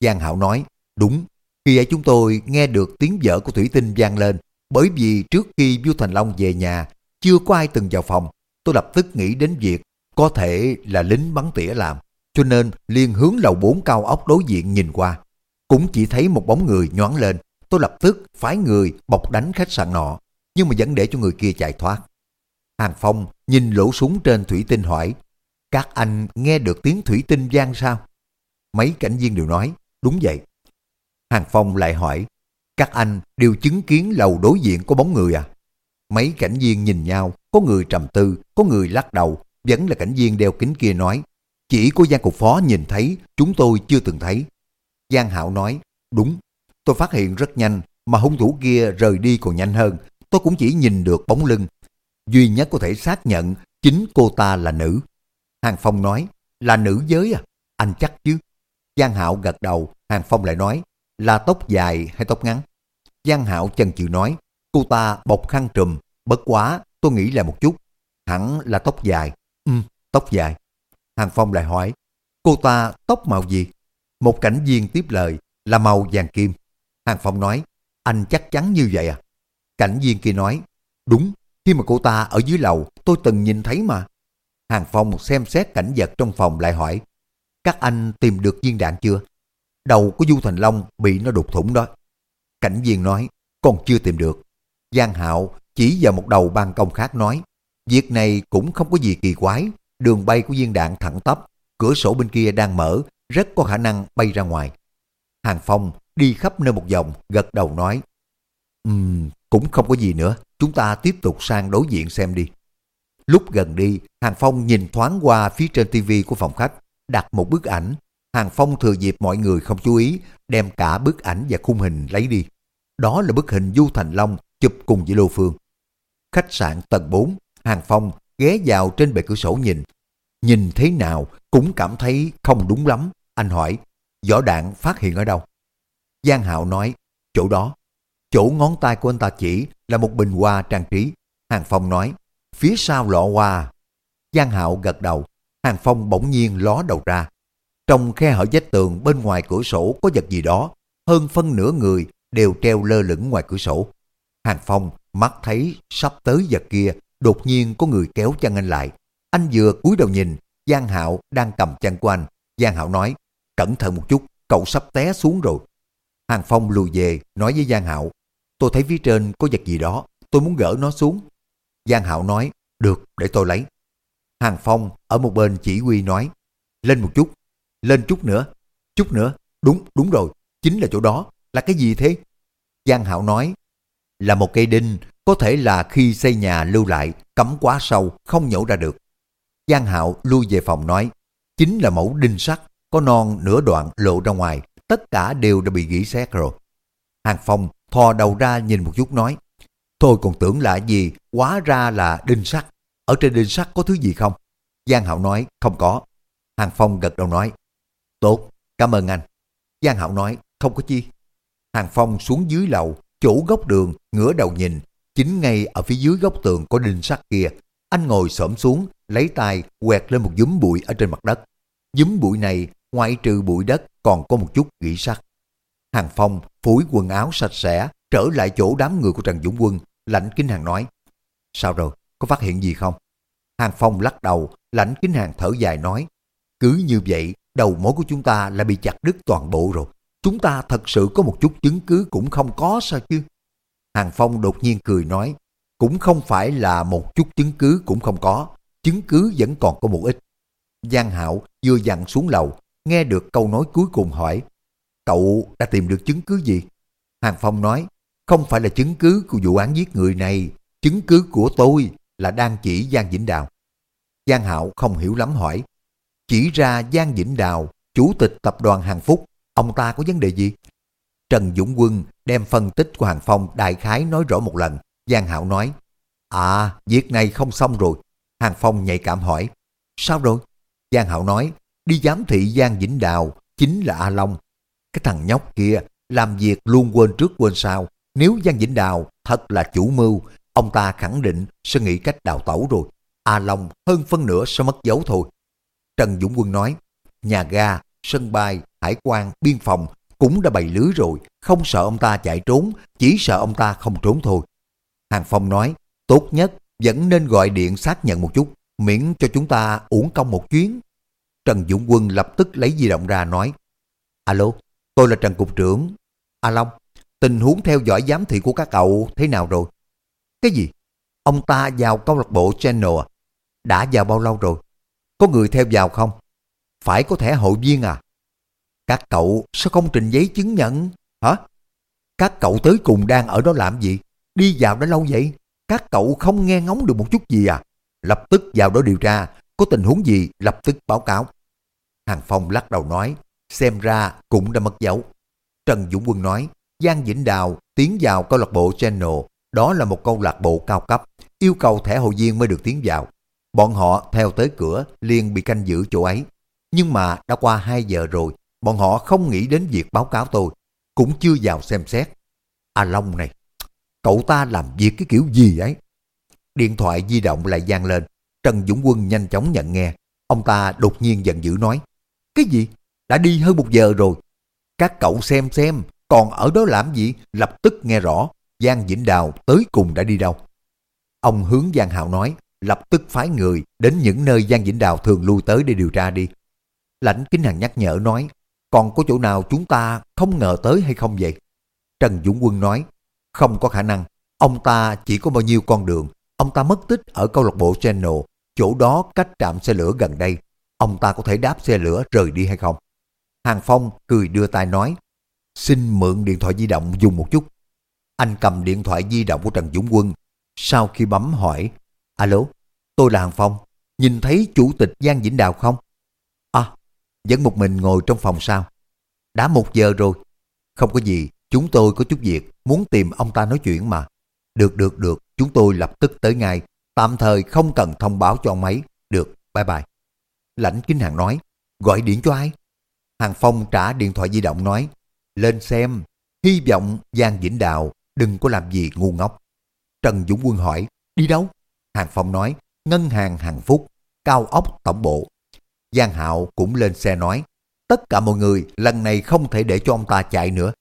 Giang Hạo nói, đúng, khi ấy chúng tôi nghe được tiếng vỡ của thủy tinh vang lên, bởi vì trước khi Vua Thành Long về nhà, chưa có ai từng vào phòng, tôi lập tức nghĩ đến việc có thể là lính bắn tỉa làm, cho nên liền hướng lầu 4 cao ốc đối diện nhìn qua. Cũng chỉ thấy một bóng người nhoáng lên, tôi lập tức phái người bọc đánh khách sạn nọ, nhưng mà vẫn để cho người kia chạy thoát. Hàng Phong nhìn lỗ súng trên thủy tinh hỏi, các anh nghe được tiếng thủy tinh gian sao? Mấy cảnh viên đều nói, đúng vậy. Hàng Phong lại hỏi, các anh đều chứng kiến lầu đối diện có bóng người à? Mấy cảnh viên nhìn nhau, có người trầm tư, có người lắc đầu, vẫn là cảnh viên đeo kính kia nói, chỉ có Giang Cục Phó nhìn thấy, chúng tôi chưa từng thấy. Giang Hạo nói, đúng, tôi phát hiện rất nhanh, mà hung thủ kia rời đi còn nhanh hơn, tôi cũng chỉ nhìn được bóng lưng. Duy nhất có thể xác nhận chính cô ta là nữ. Hàng Phong nói, là nữ giới à? Anh chắc chứ? Giang Hạo gật đầu, Hàng Phong lại nói, là tóc dài hay tóc ngắn? Giang Hạo chân chịu nói, cô ta bọc khăn trùm, bất quá, tôi nghĩ là một chút. Hẳn là tóc dài. Ừ, tóc dài. Hàng Phong lại hỏi, cô ta tóc màu gì? Một cảnh viên tiếp lời, là màu vàng kim. Hàng Phong nói, anh chắc chắn như vậy à? Cảnh viên kia nói, đúng, khi mà cô ta ở dưới lầu, tôi từng nhìn thấy mà. Hàng Phong xem xét cảnh vật trong phòng lại hỏi, các anh tìm được viên đạn chưa? Đầu của Du Thành Long bị nó đục thủng đó. Cảnh viên nói, còn chưa tìm được. Giang Hạo chỉ vào một đầu ban công khác nói, việc này cũng không có gì kỳ quái, đường bay của viên đạn thẳng tắp, cửa sổ bên kia đang mở, rất có khả năng bay ra ngoài. Hàng Phong đi khắp nơi một vòng, gật đầu nói, um, cũng không có gì nữa, chúng ta tiếp tục sang đối diện xem đi. Lúc gần đi, Hàng Phong nhìn thoáng qua phía trên tivi của phòng khách, đặt một bức ảnh. Hàng Phong thừa dịp mọi người không chú ý, đem cả bức ảnh và khung hình lấy đi. Đó là bức hình Du Thành Long chụp cùng với Lô Phương. Khách sạn tầng 4, Hàng Phong ghé vào trên bệ cửa sổ nhìn. Nhìn thế nào cũng cảm thấy không đúng lắm. Anh hỏi, võ đạn phát hiện ở đâu? Giang Hạo nói, chỗ đó. Chỗ ngón tay của anh ta chỉ là một bình hoa trang trí. Hàng Phong nói, phía sau lọ hoa. Giang Hạo gật đầu, Hàng Phong bỗng nhiên ló đầu ra. Trong khe hở vách tường bên ngoài cửa sổ có vật gì đó, hơn phân nửa người đều treo lơ lửng ngoài cửa sổ. Hàng Phong mắt thấy sắp tới vật kia, đột nhiên có người kéo chân anh lại. Anh vừa cúi đầu nhìn, Giang Hạo đang cầm chân của anh. Giang Hạo nói, cẩn thận một chút, cậu sắp té xuống rồi. Hàng Phong lùi về, nói với Giang Hạo, tôi thấy phía trên có vật gì đó, tôi muốn gỡ nó xuống. Giang Hạo nói, được, để tôi lấy. Hàng Phong ở một bên chỉ huy nói, lên một chút, lên chút nữa, chút nữa, đúng, đúng rồi, chính là chỗ đó, là cái gì thế? Giang Hạo nói, là một cây đinh, có thể là khi xây nhà lưu lại, cắm quá sâu, không nhổ ra được. Giang Hạo lui về phòng nói, chính là mẫu đinh sắt, có non nửa đoạn lộ ra ngoài, tất cả đều đã bị gỉ xét rồi. Hàng Phong thò đầu ra nhìn một chút nói, Tôi còn tưởng là gì, quá ra là đinh sắt. Ở trên đinh sắt có thứ gì không? Giang Hạo nói, không có. Hàng Phong gật đầu nói, tốt, cảm ơn anh. Giang Hạo nói, không có chi. Hàng Phong xuống dưới lầu, chỗ góc đường, ngửa đầu nhìn, chính ngay ở phía dưới góc tường có đinh sắt kia. Anh ngồi xổm xuống, lấy tay quẹt lên một dúm bụi ở trên mặt đất. Dúm bụi này, ngoại trừ bụi đất, còn có một chút gỉ sắt. Hàng Phong phủi quần áo sạch sẽ, trở lại chỗ đám người của Trần Dũng Quân, lạnh Kính hàng nói. Sao rồi, có phát hiện gì không? Hàng Phong lắc đầu, lãnh kính hàng thở dài nói, cứ như vậy, đầu mối của chúng ta là bị chặt đứt toàn bộ rồi. Chúng ta thật sự có một chút chứng cứ cũng không có sao chứ? Hàng Phong đột nhiên cười nói, cũng không phải là một chút chứng cứ cũng không có, chứng cứ vẫn còn có một ít. Giang Hạo vừa dặn xuống lầu, nghe được câu nói cuối cùng hỏi, cậu đã tìm được chứng cứ gì? Hàng Phong nói, không phải là chứng cứ của vụ án giết người này, chứng cứ của tôi là đang chỉ Giang Vĩnh Đào. Giang Hạo không hiểu lắm hỏi, chỉ ra Giang Vĩnh Đào, chủ tịch tập đoàn Hàng Phúc, ông ta có vấn đề gì? Trần Dũng Quân đem phân tích của Hàng Phong đại khái nói rõ một lần. Giang Hạo nói, À, việc này không xong rồi. Hàng Phong nhạy cảm hỏi, sao rồi? Giang Hạo nói, đi giám thị Giang Vĩnh Đào chính là A Long. Cái thằng nhóc kia làm việc luôn quên trước quên sau. Nếu Giang Vĩnh Đào thật là chủ mưu, ông ta khẳng định sẽ nghĩ cách đào tẩu rồi. A Long hơn phân nửa sẽ mất dấu thôi. Trần Dũng Quân nói, nhà ga, sân bay, hải quan, biên phòng cũng đã bày lưới rồi, không sợ ông ta chạy trốn, chỉ sợ ông ta không trốn thôi. Hàng Phong nói, tốt nhất vẫn nên gọi điện xác nhận một chút, miễn cho chúng ta uổng công một chuyến. Trần Dũng Quân lập tức lấy di động ra nói, Alo, tôi là Trần Cục trưởng. A Long, tình huống theo dõi giám thị của các cậu thế nào rồi? Cái gì? Ông ta vào câu lạc bộ Channel à? Đã vào bao lâu rồi? Có người theo vào không? Phải có thẻ hội viên à? Các cậu sao không trình giấy chứng nhận? Hả? Các cậu tới cùng đang ở đó làm gì? Đi vào đã lâu vậy? Các cậu không nghe ngóng được một chút gì à? Lập tức vào đó điều tra, có tình huống gì lập tức báo cáo. Hàng Phong lắc đầu nói, xem ra cũng đã mất dấu. Trần Dũng Quân nói, Giang Vĩnh Đào tiến vào câu lạc bộ Channel, đó là một câu lạc bộ cao cấp, yêu cầu thẻ hội viên mới được tiến vào. Bọn họ theo tới cửa liền bị canh giữ chỗ ấy. Nhưng mà đã qua 2 giờ rồi, bọn họ không nghĩ đến việc báo cáo tôi, cũng chưa vào xem xét. A Long này, cậu ta làm việc cái kiểu gì ấy? Điện thoại di động lại vang lên, Trần Dũng Quân nhanh chóng nhận nghe. Ông ta đột nhiên giận dữ nói, cái gì? Đã đi hơn một giờ rồi. Các cậu xem xem, còn ở đó làm gì? Lập tức nghe rõ, Giang Vĩnh Đào tới cùng đã đi đâu. Ông hướng Giang Hạo nói, lập tức phái người đến những nơi Giang Vĩnh Đào thường lui tới để điều tra đi. Lãnh Kính Hằng nhắc nhở nói, còn có chỗ nào chúng ta không ngờ tới hay không vậy? Trần Dũng Quân nói, không có khả năng, ông ta chỉ có bao nhiêu con đường, ông ta mất tích ở câu lạc bộ Channel, chỗ đó cách trạm xe lửa gần đây, ông ta có thể đáp xe lửa rời đi hay không? Hàng Phong cười đưa tay nói, xin mượn điện thoại di động dùng một chút. Anh cầm điện thoại di động của Trần Dũng Quân, sau khi bấm hỏi, alo, tôi là Hàng Phong, nhìn thấy chủ tịch Giang Vĩnh Đào không? À, vẫn một mình ngồi trong phòng sao? Đã một giờ rồi. Không có gì, chúng tôi có chút việc, muốn tìm ông ta nói chuyện mà. Được, được, được, chúng tôi lập tức tới ngay. Tạm thời không cần thông báo cho ông ấy. Được, bye bye. Lãnh Kính Hàng nói, gọi điện cho ai? Hàng Phong trả điện thoại di động nói, lên xem, hy vọng Giang Vĩnh Đào đừng có làm gì ngu ngốc. Trần Dũng Quân hỏi, đi đâu? Hàng Phong nói, ngân hàng Hàng Phúc, cao ốc tổng bộ. Giang Hạo cũng lên xe nói, tất cả mọi người lần này không thể để cho ông ta chạy nữa.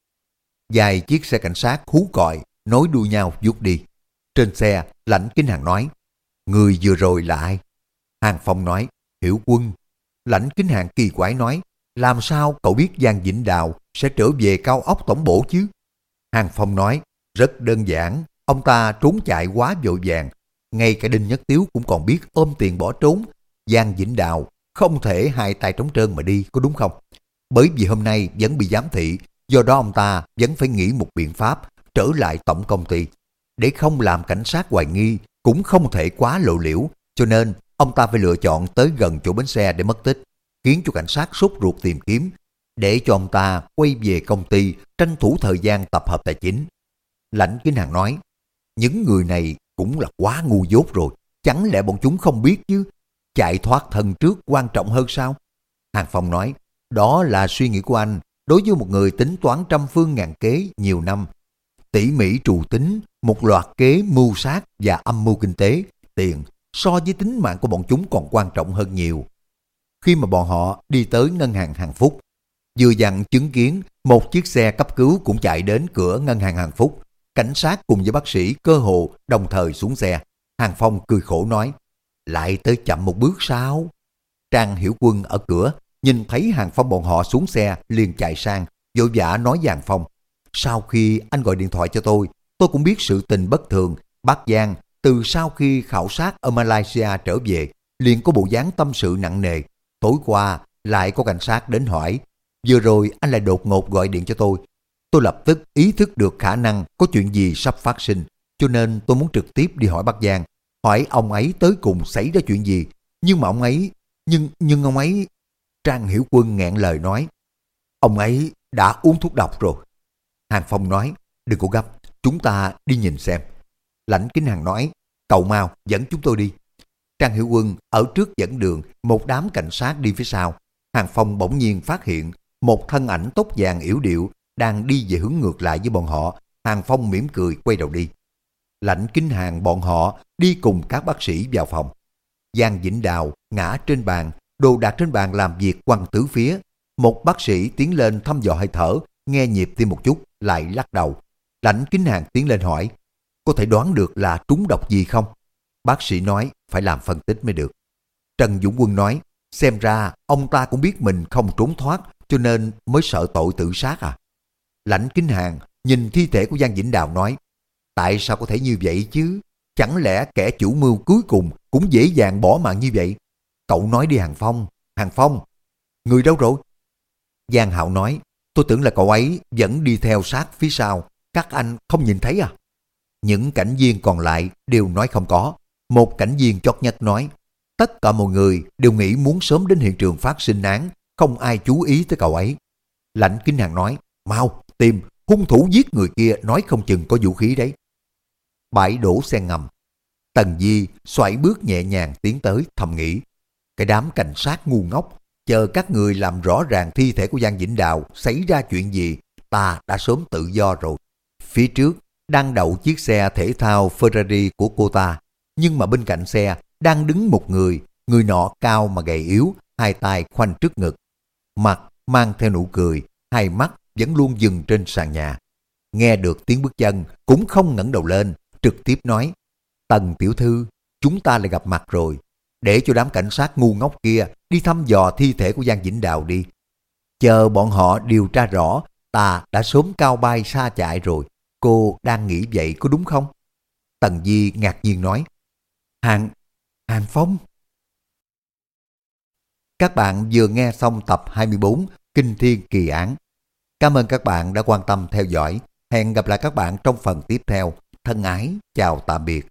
Dài chiếc xe cảnh sát hú còi, nối đuôi nhau rút đi. Trên xe, lãnh kính hàng nói, người vừa rồi là ai? Hàng Phong nói, hiểu quân. Lãnh kính hàng kỳ quái nói, làm sao cậu biết Giang Vĩnh Đào sẽ trở về cao ốc tổng bộ chứ? Hàng Phong nói, rất đơn giản, ông ta trốn chạy quá vội vàng. Ngay cả Đinh Nhất Tiếu cũng còn biết ôm tiền bỏ trốn. Giang Vĩnh Đào không thể hai tay trống trơn mà đi, có đúng không? Bởi vì hôm nay vẫn bị giám thị, do đó ông ta vẫn phải nghĩ một biện pháp trở lại tổng công ty. Để không làm cảnh sát hoài nghi, cũng không thể quá lộ liễu, cho nên ông ta phải lựa chọn tới gần chỗ bến xe để mất tích, khiến cho cảnh sát sốt ruột tìm kiếm, để cho ông ta quay về công ty tranh thủ thời gian tập hợp tài chính. Lãnh Kính Hàng nói, những người này cũng là quá ngu dốt rồi, chẳng lẽ bọn chúng không biết chứ, chạy thoát thân trước quan trọng hơn sao? Hàng Phong nói, đó là suy nghĩ của anh, đối với một người tính toán trăm phương ngàn kế nhiều năm. Tỉ mỉ trù tính, một loạt kế mưu sát và âm mưu kinh tế, tiền, so với tính mạng của bọn chúng còn quan trọng hơn nhiều. Khi mà bọn họ đi tới ngân hàng Hàng Phúc, vừa dặn chứng kiến một chiếc xe cấp cứu cũng chạy đến cửa ngân hàng Hàng Phúc. Cảnh sát cùng với bác sĩ cơ hồ đồng thời xuống xe. Hàng Phong cười khổ nói, lại tới chậm một bước sao? Trang Hiểu Quân ở cửa, nhìn thấy Hàng Phong bọn họ xuống xe, liền chạy sang, vội vã nói với Hàng Phong. Sau khi anh gọi điện thoại cho tôi, tôi cũng biết sự tình bất thường. Bác Giang, từ sau khi khảo sát ở Malaysia trở về, liền có bộ dáng tâm sự nặng nề. Tối qua, lại có cảnh sát đến hỏi. Vừa rồi anh lại đột ngột gọi điện cho tôi. Tôi lập tức ý thức được khả năng có chuyện gì sắp phát sinh, cho nên tôi muốn trực tiếp đi hỏi bác Giang, hỏi ông ấy tới cùng xảy ra chuyện gì. Nhưng mà ông ấy, nhưng nhưng ông ấy... Trang Hiểu Quân nghẹn lời nói, ông ấy đã uống thuốc độc rồi. Hàng Phong nói, đừng có gấp, chúng ta đi nhìn xem. Lãnh Kính Hàng nói, cậu mau dẫn chúng tôi đi. Trang Hiểu Quân ở trước dẫn đường, một đám cảnh sát đi phía sau. Hàng Phong bỗng nhiên phát hiện một thân ảnh tóc vàng yểu điệu đang đi về hướng ngược lại với bọn họ. Hàng Phong mỉm cười quay đầu đi. Lãnh kinh Hàng bọn họ đi cùng các bác sĩ vào phòng. Giang Vĩnh Đào ngã trên bàn, đồ đạc trên bàn làm việc quăng tứ phía. Một bác sĩ tiến lên thăm dò hơi thở, nghe nhịp tim một chút, lại lắc đầu. Lãnh Kính Hàng tiến lên hỏi, có thể đoán được là trúng độc gì không? Bác sĩ nói phải làm phân tích mới được. Trần Dũng Quân nói, xem ra ông ta cũng biết mình không trốn thoát cho nên mới sợ tội tự sát à. Lãnh Kính Hàng nhìn thi thể của Giang Vĩnh Đào nói, tại sao có thể như vậy chứ? Chẳng lẽ kẻ chủ mưu cuối cùng cũng dễ dàng bỏ mạng như vậy? Cậu nói đi Hàng Phong, Hàng Phong, người đâu rồi? Giang Hạo nói, tôi tưởng là cậu ấy vẫn đi theo sát phía sau, các anh không nhìn thấy à? Những cảnh viên còn lại đều nói không có. Một cảnh viên chót nhất nói, tất cả mọi người đều nghĩ muốn sớm đến hiện trường phát sinh án, không ai chú ý tới cậu ấy. Lãnh Kính Hàng nói, mau, tìm, hung thủ giết người kia nói không chừng có vũ khí đấy. Bãi đổ xe ngầm. Tần Di xoay bước nhẹ nhàng tiến tới thầm nghĩ. Cái đám cảnh sát ngu ngốc, chờ các người làm rõ ràng thi thể của Giang Vĩnh Đào xảy ra chuyện gì, ta đã sớm tự do rồi. Phía trước, đang đậu chiếc xe thể thao Ferrari của cô ta, nhưng mà bên cạnh xe đang đứng một người, người nọ cao mà gầy yếu, hai tay khoanh trước ngực. Mặt mang theo nụ cười, hai mắt vẫn luôn dừng trên sàn nhà. Nghe được tiếng bước chân, cũng không ngẩng đầu lên, trực tiếp nói, Tần tiểu thư, chúng ta lại gặp mặt rồi, để cho đám cảnh sát ngu ngốc kia đi thăm dò thi thể của Giang Vĩnh Đào đi. Chờ bọn họ điều tra rõ, ta đã sớm cao bay xa chạy rồi. Cô đang nghĩ vậy có đúng không? Tần Di ngạc nhiên nói. Hàng, Hàng Phong. Các bạn vừa nghe xong tập 24 Kinh Thiên Kỳ Án. Cảm ơn các bạn đã quan tâm theo dõi. Hẹn gặp lại các bạn trong phần tiếp theo. Thân ái, chào tạm biệt.